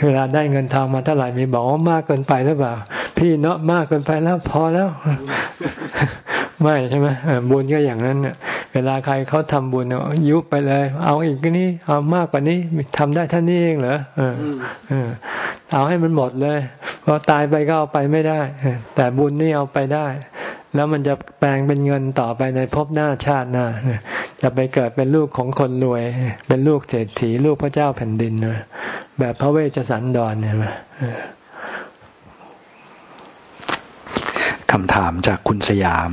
S1: เวลาได้เงินทองมาเท่าไหร่มีบอกว่ามากเกินไปหรือเปล่า พี่เนาะมากเกินไปแล้วพอแล้ว ไม่ใช่ไหมบุญก็อย่างนั้นเนี่ยเวลาใครเขาทำบุญยุบไปเลย เอาอีกนี้เอามากกว่านี้ทำได้ท่านี้เองเหรอเออเออเอาให้มันหมดเลยพอตายไปก็เอาไปไม่ได้แต่บุญนี่เอาไปได้ แล้วมันจะแปลงเป็นเงินต่อไปในภพหน้าชาติหน้าจะไปเกิดเป็นลูกของคนรวย เป็นลูกเศรษฐีลูกพระเจ้าแผ่นดินนะแบบพระเวชสันดรเนี่ย
S2: คคำถามจากคุณสยาม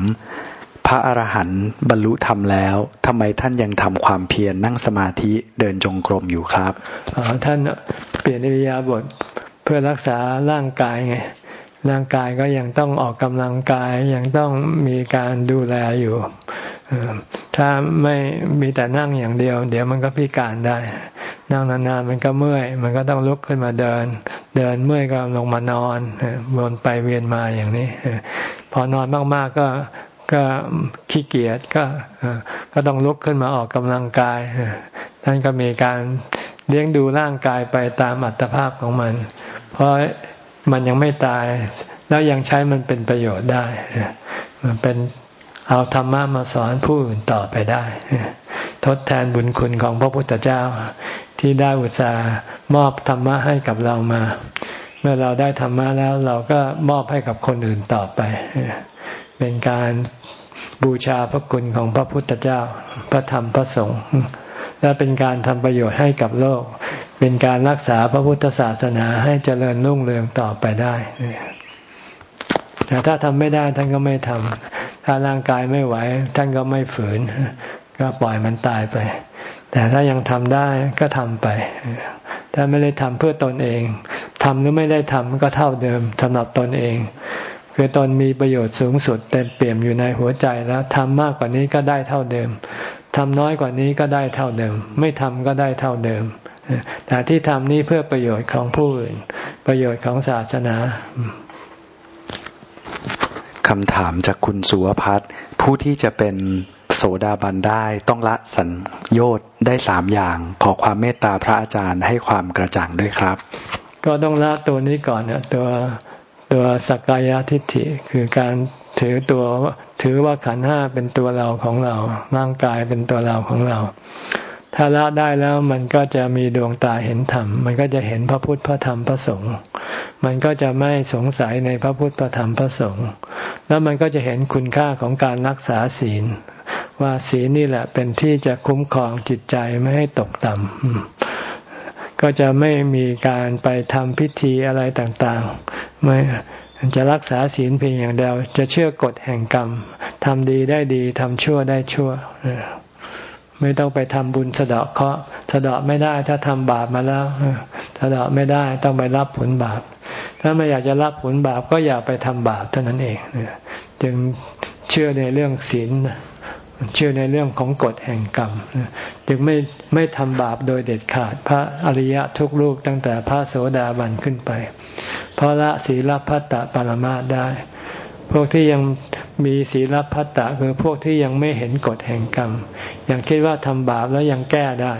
S2: พระอรหันต์บรรลุธรรมแล้วทำไมท่านยังทำความเพียรนั่งสมาธิเดินจงกรมอยู่ครับ
S1: อ๋อท่านเปลี่ยนอิริยาบถเพื่อรักษาร่างกายไง ร่างกายก็ยังต้องออกกำลังกายยังต้องมีการดูแลอยู่ถ้าไม่มีแต่นั่งอย่างเดียว เดี๋ยวมันก็พิการได้ นั่งนานๆมันก็เมื่อย มันก็ต้องลุกขึ้นมาเดิน เดินเมื่อยก็ลงมานอนวนไปเวียนมาอย่างนี้พอนอนมากๆก็ก็ขี้เกียจก็ก็ต้องลุกขึ้นมาออกกำลังกายท่านก็มีการเลี้ยงดูร่างกายไปตามอัตภาพของมัน เพราะ มันยังไม่ตาย แล้วยังใช้มันเป็นประโยชน์ได้ มันเป็นเอาธรรมะมาสอนผู้อื่นต่อไปได้ ทดแทนบุญคุณของพระพุทธเจ้า ที่ได้อุตส่าห์มอบธรรมะให้กับเรามา เมื่อเราได้ธรรมะแล้วเราก็มอบให้กับคนอื่นต่อไป เป็นการบูชาพระคุณของพระพุทธเจ้า พระธรรมพระสงฆ์และเป็นการทำประโยชน์ให้กับโลก เป็นการรักษาพระพุทธศาสนาให้เจริญรุ่งเรืองต่อไปได้แต่ถ้าทำไม่ได้ท่านก็ไม่ทำถ้าร่างกายไม่ไหวท่านก็ไม่ฝืน ก็ปล่อยมันตายไป แต่ถ้ายังทำได้ก็ทำไป ถ้าไม่ได้ทำเพื่อตนเองทำหรือไม่ได้ทำก็เท่าเดิมสำหรับตนเอง คือตนมีประโยชน์สูงสุดเต็มเปี่ยมอยู่ในหัวใจแล้วทำมากกว่านี้ก็ได้เท่าเดิมทำน้อยกว่านี้ก็ได้เท่าเดิม ไม่ทำก็ได้เท่าเดิม แต่ที่ทำนี้เพื่อประโยชน์ของผู้อื่น ประโยชน์ของศาสนา
S2: คำถามจากคุณสุวพัฒน์ผู้ที่จะเป็นโสดาบันได้ต้องละสัญโยชน์ได้สามอย่าง ขอความเมตตาพระอาจารย์ให้ความกระจ่างด้วยครับ
S1: ก็ต้องละตัวนี้ก่อนเนี่ยตัวตัวสักกายทิฏฐิคือการถือตัวถือว่าขันห้าเป็นตัวเราของเรา ร่างกายเป็นตัวเราของเรา ถ้าละได้แล้วมันก็จะมีดวงตาเห็นธรรม มันก็จะเห็นพระพุทธพระธรรมพระสงฆ์ มันก็จะไม่สงสัยในพระพุทธพระธรรมพระสงฆ์ แล้วมันก็จะเห็นคุณค่าของการรักษาศีล ว่าศีลนี่แหละเป็นที่จะคุ้มครองจิตใจไม่ให้ตกต่ำ ก็จะไม่มีการไปทำพิธีอะไรต่างๆ ไม่จะรักษาศีลเพียงอย่างเดียว จะเชื่อกฎแห่งกรรม ทำดีได้ดี ทำชั่วได้ชั่ว ไม่ต้องไปทำบุญสะเดาะเคราะห์สะเดาะไม่ได้ถ้าทำบาปมาแล้วสะเดาะไม่ได้ต้องไปรับผลบาป ถ้าไม่อยากจะรับผลบาปก็อย่าไปทำบาปเท่านั้นเองจึงเชื่อในเรื่องศีลเชื่อในเรื่องของกฎแห่งกรรมจึงไม่ไม่ทำบาปโดยเด็ดขาด พระอริยะทุกลูกตั้งแต่พระโสดาบันขึ้นไป เพราะละศีลพัตตปรมาได้ พวกที่ยังมีศีลพัตตะคือพวกที่ยังไม่เห็นกฎแห่งกรรม ยังคิดว่าทำบาปแล้วยังแก้ได้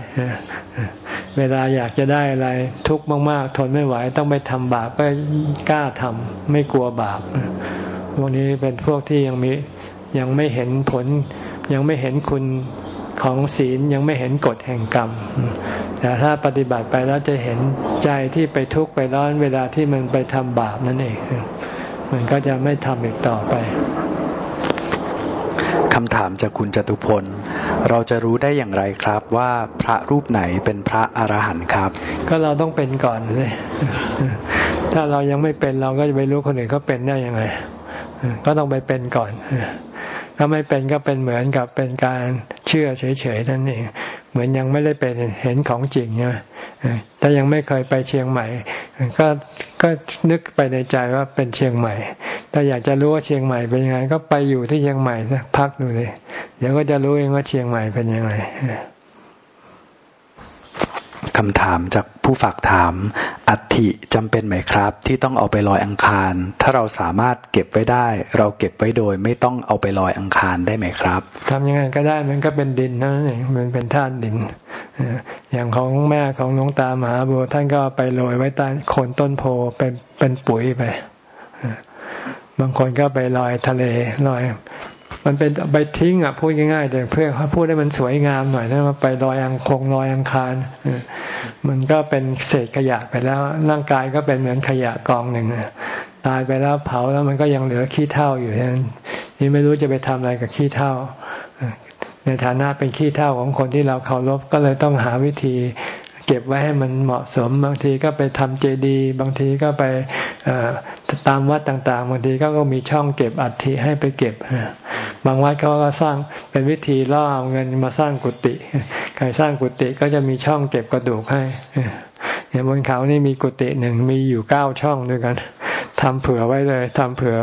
S1: เวลาอยากจะได้อะไรทุกข์มาก ๆ ทนไม่ไหว ต้องไปทำบาปก็กล้าทำไม่กลัวบาปพวกนี้เป็นพวกที่ยังมียังไม่เห็นผล ยังไม่เห็นคุณของศีลยังไม่เห็นกฎแห่งกรรม แต่ถ้าปฏิบัติไปแล้วจะเห็นใจที่ไปทุกข์ไปร้อนเวลาที่มันไปทำบาปนั่นเอง มันก็จะไม่ทำอีกต่อไป
S2: คำถามจากคุณจตุพล เราจะรู้ได้อย่างไรครับว่าพระรูปไหนเป็นพระอรหันต์ครับ
S1: ก็เราต้องเป็นก่อนเลย ถ้าเรายังไม่เป็นเราก็จะไปรู้คนอื่นเขาเป็นได้ยังไง ก็ต้องไปเป็นก่อน ถ้าไม่เป็นก็เป็นเหมือนกับเป็นการ เชื่อเฉยๆนั่นเองเหมือนยังไม่ได้เป็นเห็นของจริงใช่ไหมถ้ายังไม่เคยไปเชียงใหม่ ก็ก็นึกไปในใจว่าเป็นเชียงใหม่ถ้าอยากจะรู้ว่าเชียงใหม่เป็นยังไง ก็ไปอยู่ที่เชียงใหม่นะพักดูเลยเดี๋ยวก็จะรู้เองว่าเชียงใหม่เป็นยังไง
S2: คำถามจากผู้ฝากถาม อัฐิจำเป็นไหมครับ ที่ต้องเอาไปลอยอังคาร ถ้าเราสามารถเก็บไว้ได้ เราเก็บไว้โดยไม่ต้องเอาไปลอยอังคารได้ไหมครับ
S1: ทำยังไงก็ได้มันก็เป็นดินนั่นเองมันเป็นธาตุดิน อย่างของแม่ของน้องตามหาบัวท่านก็ไปโรยไว้ใต้โคนต้นโพเป็นเป็นปุ๋ยไปบางคนก็ไปลอยทะเลลอย มันเป็นไปทิ้งอะพูดง่ายๆแต่เพื่อพูดให้มันสวยงามหน่อยนะมาไปลอยอังคงลอยอังคารมันก็เป็นเศษขยะไปแล้ว ร่างกายก็เป็นเหมือนขยะกองหนึ่งตายไปแล้วเผาแล้วมันก็ยังเหลือขี้เท่าอยู่นั้นนี่ไม่รู้จะไปทำอะไรกับขี้เท่าในฐานะเป็นขี้เท่าของคนที่เราเคารพก็เลยต้องหาวิธี เก็บไว้ให้มันเหมาะสม บางทีก็ไปทำเจดีย์บางทีก็ไปตามวัดต่างๆ บางทีก็ก็มีช่องเก็บอัฐิให้ไปเก็บบางวัดเขาก็สร้างเป็นวิธีล่อเอาเงินมาสร้างกุฏิใครสร้างกุฏิก็จะมีช่องเก็บกระดูกให้อย่างบนเขานี่มีกุฏิหนึ่งมีอยู่เก้าช่องด้วยกัน ทำเผื่อไว้เลยทำเผื่อ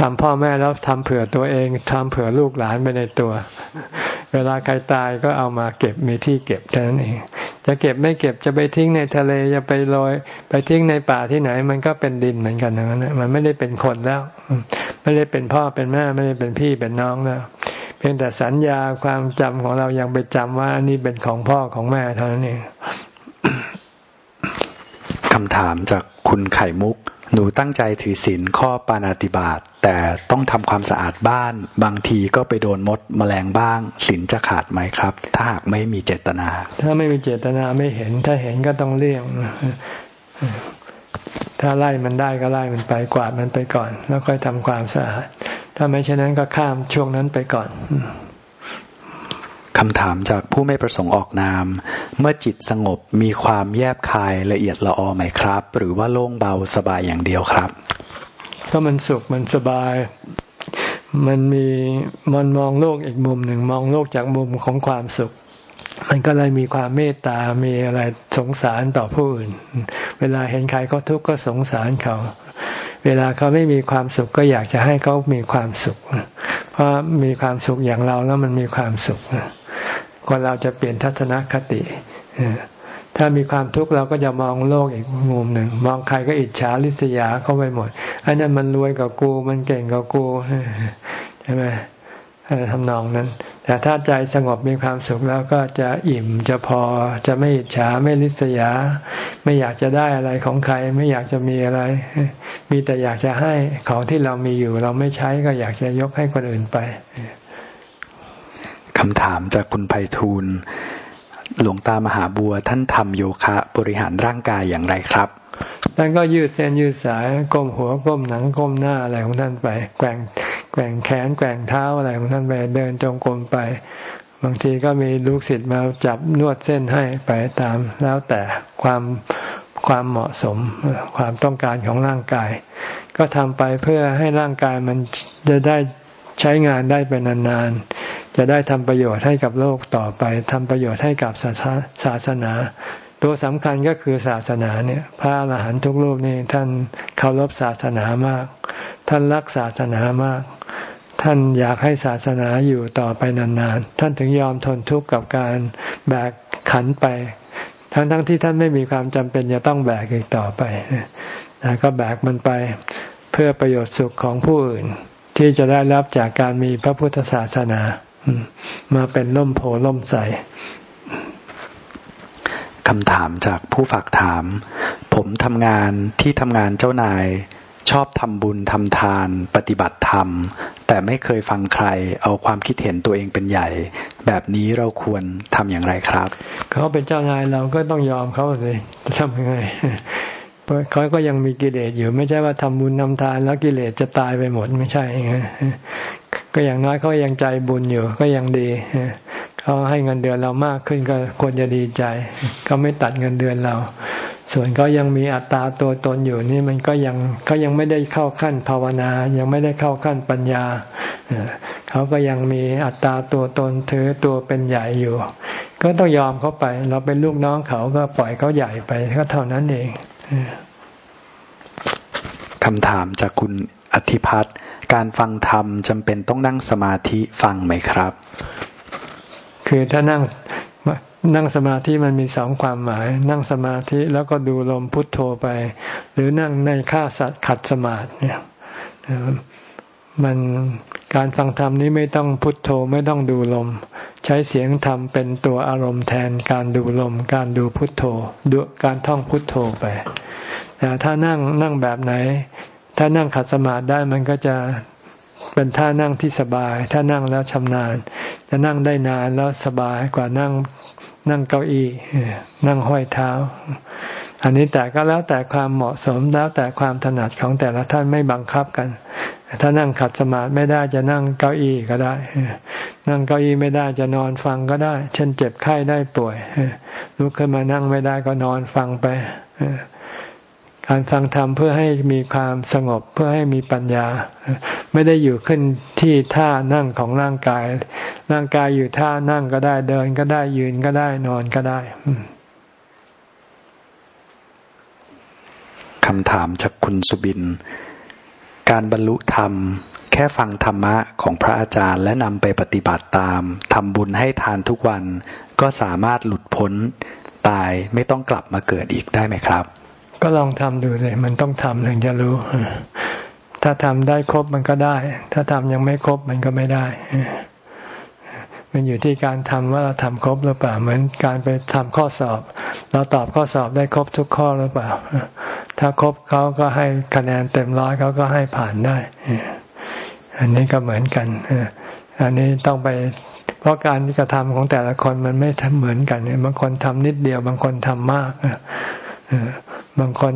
S1: ทำพ่อแม่แล้วทำเผื่อตัวเองทำเผื่อลูกหลานไปในตัว เวลาใครตายก็เอามาเก็บมีที่เก็บเท่านั้นเองจะเก็บไม่เก็บจะไปทิ้งในทะเลจะไปลอยไปทิ้งในป่าที่ไหน มันก็เป็นดินเหมือนกันนะมันไม่ได้เป็นคนแล้ว ไม่ได้เป็นพ่อเป็นแม่ไม่ได้เป็นพี่เป็นน้องแล้วเพียงแต่สัญญาความจำของเรายังไปจำว่านี่เป็นของพ่อของแม่เท่านั้นเอง
S2: คำถามจาก คุณไข่มุก หนูตั้งใจถือศีลข้อปานาติบาตแต่ต้องทำความสะอาดบ้าน บางทีก็ไปโดนมดมแมลงบ้างศีลจะขาดไหมครับ ถ้าหากไม่มีเจตนา
S1: ถ้าไม่มีเจตนาไม่เห็น ถ้าเห็นก็ต้องเลี่ยง ถ้าไล่มันได้ก็ไล่มันไปกวาดมันไปก่อน แล้วค่อยทำความสะอาด ถ้าไม่เช่นนั้นก็ข้ามช่วงนั้นไปก่อน
S2: คำถามจากผู้ไม่ประสงค์ออกนาม เมื่อจิตสงบมีความแยบคายละเอียดละออไหมครับ หรือว่าโล่งเบาสบายอย่างเดียวครับ
S1: ก็มันสุขมันสบาย มันมีมันมองโลกอีกมุมหนึ่งมองโลกจากมุมของความสุข มันก็เลยมีความเมตตา มีอะไรสงสารต่อผู้อื่น เวลาเห็นใครเขาทุกข์ก็สงสารเขา เวลาเขาไม่มีความสุขก็อยากจะให้เขามีความสุข เพราะมีความสุขอย่างเราแล้วมันมีความสุข คนเราจะเปลี่ยนทัศนคติถ้ามีความทุกข์เราก็จะมองโลกอีกมุมหนึ่ง มองใครก็อิจฉาริษยาเข้าไปหมดอันนั้นมันรวยกับกู มันเก่งกับกูใช่ไหมทำนองนั้น แต่ถ้าใจสงบมีความสุขแล้วก็จะอิ่มจะพอจะไม่อิจฉาไม่ริษยา ไม่อยากจะได้อะไรของใคร ไม่อยากจะมีอะไร มีแต่อยากจะให้ของที่เรามีอยู่ เราไม่ใช้ก็อยากจะยกให้คนอื่นไป
S2: คำถามจากคุณไพฑูรย์หลวงตามหาบัวท่านทำโยคะบริหารร่างกายอย่างไรครับ
S1: ท่านก็ยืดเส้นยืดสายก้มหัวก้มหนังก้มหน้าอะไรของท่านไป แกว่งแกว่งแขนแกว่งเท้าอะไรของท่านไปเดินจงกรมไป บางทีก็มีลูกศิษย์มาจับนวดเส้นให้ไปตาม แล้วแต่ความความเหมาะสมความต้องการของร่างกาย ก็ทำไปเพื่อให้ร่างกายมันจะได้ใช้งานได้ไปนานๆ จะได้ทำประโยชน์ให้กับโลกต่อไปทำประโยชน์ให้กับศาสนา ตัวสำคัญก็คือศาสนาเนี่ย พระอรหันตุทุกรูปนี่ท่านเคารพศาสนามาก ท่านรักศาสนามาก ท่านอยากให้ศาสนาอยู่ต่อไปนานๆ ท่านถึงยอมทนทุกข์กับการแบกขันไป ทั้งๆทที่ท่านไม่มีความจำเป็นจะต้องแบกอีกต่อไปแต่ก็แบกมันไปเพื่อประโยชน์สุขของผู้อื่น ที่จะได้รับจากการมีพระพุทธศาสนา มาเป็นล่มโพล่มใส
S2: คำถามจากผู้ฝากถาม ผมทำงานที่ทำงานเจ้านายชอบทำบุญทำทานปฏิบัติธรรม แต่ไม่เคยฟังใคร เอาความคิดเห็นตัวเองเป็นใหญ่ แบบนี้เราควรทำอย่างไรครับ
S1: เขาเป็นเจ้านายเราก็ต้องยอมเขาเลยทำยังไงเขาก็ยังมีกิเลสอยู่ ไม่ใช่ว่าทำบุญทำทานแล้วกิเลสจะตายไปหมดไม่ใช่ ก็อย่างน้อยเขายังใจบุญอยู่ ก็ยังดีเขาให้เงินเดือนเรามากขึ้นก็ควรจะดีใจเขาไม่ตัดเงินเดือนเรา ส่วนเขายังมีอัตราตัวตนอยู่นี่มันก็ยังเขายังไม่ได้เข้าขั้นภาวนา ยังไม่ได้เข้าขั้นปัญญาเขาก็ยังมีอัตราตัวตนถือตัวเป็นใหญ่อยู่ ก็ต้องยอมเขาไป เราเป็นลูกน้องเขาก็ปล่อยเขาใหญ่ไปก็เท่านั้นเอง
S2: คำถามจากคุณอธิพัฒน์ การฟังธรรมจำเป็นต้องนั่งสมาธิฟังไหมครับ
S1: คือถ้านั่งนั่งสมาธิมันมีสองความหมาย นั่งสมาธิแล้วก็ดูลมพุทโธไป หรือนั่งในค่าสัตว์ขัดสมาธิเนี่ยมันการฟังธรรมนี้ไม่ต้องพุทโธไม่ต้องดูลม ใช้เสียงธรรมเป็นตัวอารมณ์แทนการดูลม การดูพุทโธดูการท่องพุทโธไปแต่ถ้านั่งนั่งแบบไหน ถ้านั่งขัดสมาธิได้มันก็จะเป็นท่านั่งที่สบาย ถ้านั่งแล้วชำนาญ จะนั่งได้นานแล้วสบายกว่านั่งนั่งเก้าอี้นั่งห้อยเท้า อันนี้แต่ก็แล้วแต่ความเหมาะสมแล้วแต่ความถนัดของแต่ละท่านไม่บังคับกัน ถ้านั่งขัดสมาธิไม่ได้จะนั่งเก้าอี้ก็ได้ นั่งเก้าอี้ไม่ได้จะนอนฟังก็ได้ เช่นเจ็บไข้ได้ป่วยลุกขึ้นมานั่งไม่ได้ก็นอนฟังไป การฟังธรรมเพื่อให้มีความสงบเพื่อให้มีปัญญา ไม่ได้อยู่ขึ้นที่ท่านั่งของร่างกาย ร่างกายอยู่ท่านั่งก็ได้เดินก็ได้ยืนก็ได้นอนก็ได้
S2: คำถามจากคุณสุบิน การบรรลุธรรม แค่ฟังธรรมะของพระอาจารย์และนำไปปฏิบัติตามทำบุญให้ทานทุกวัน ก็สามารถหลุดพ้น ตายไม่ต้องกลับมาเกิดอีกได้ไหมครับ
S1: ก็ลองทำดูเลยมันต้องทำถึงจะรู้ ถ้าทำได้ครบมันก็ได้ ถ้าทำยังไม่ครบมันก็ไม่ได้มันอยู่ที่การทำว่าเราทำครบหรือเปล่า เหมือนการไปทำข้อสอบ เราตอบข้อสอบได้ครบทุกข้อหรือเปล่า ถ้าครบเขาก็ให้คะแนนเต็มร้อยเขาก็ให้ผ่านได้ อันนี้ก็เหมือนกันอันนี้ต้องไป เพราะการกระทำของแต่ละคนมันไม่เหมือนกันบางคนทำนิดเดียว บางคนทำมาก บางคน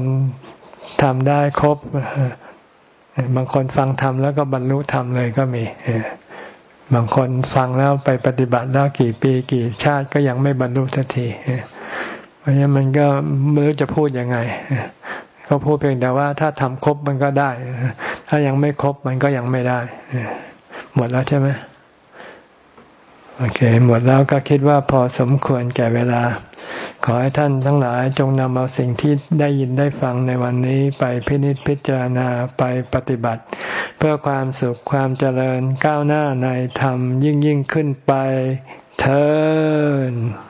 S1: ทำได้ครบบางคนฟังทำแล้วก็บรรลุธรรมเลยก็มีบางคนฟังแล้วไปปฏิบัติแล้วกี่ปีกี่ชาติก็ยังไม่บรรลุสักทีเพราะฉะนั้นมันก็ไม่รู้จะพูดยังไงก็พูดเพียงแต่ว่าถ้าทำครบมันก็ได้ ถ้ายังไม่ครบมันก็ยังไม่ได้ หมดแล้วใช่ไหมโอเค หมดแล้วก็คิดว่าพอสมควรแก่เวลา ขอให้ท่านทั้งหลายจงนำเอาสิ่งที่ได้ยินได้ฟังในวันนี้ไปพินิจพิจารณาไปปฏิบัติ เพื่อความสุขความเจริญก้าวหน้าในธรรมยิ่งยิ่งขึ้นไปเธอ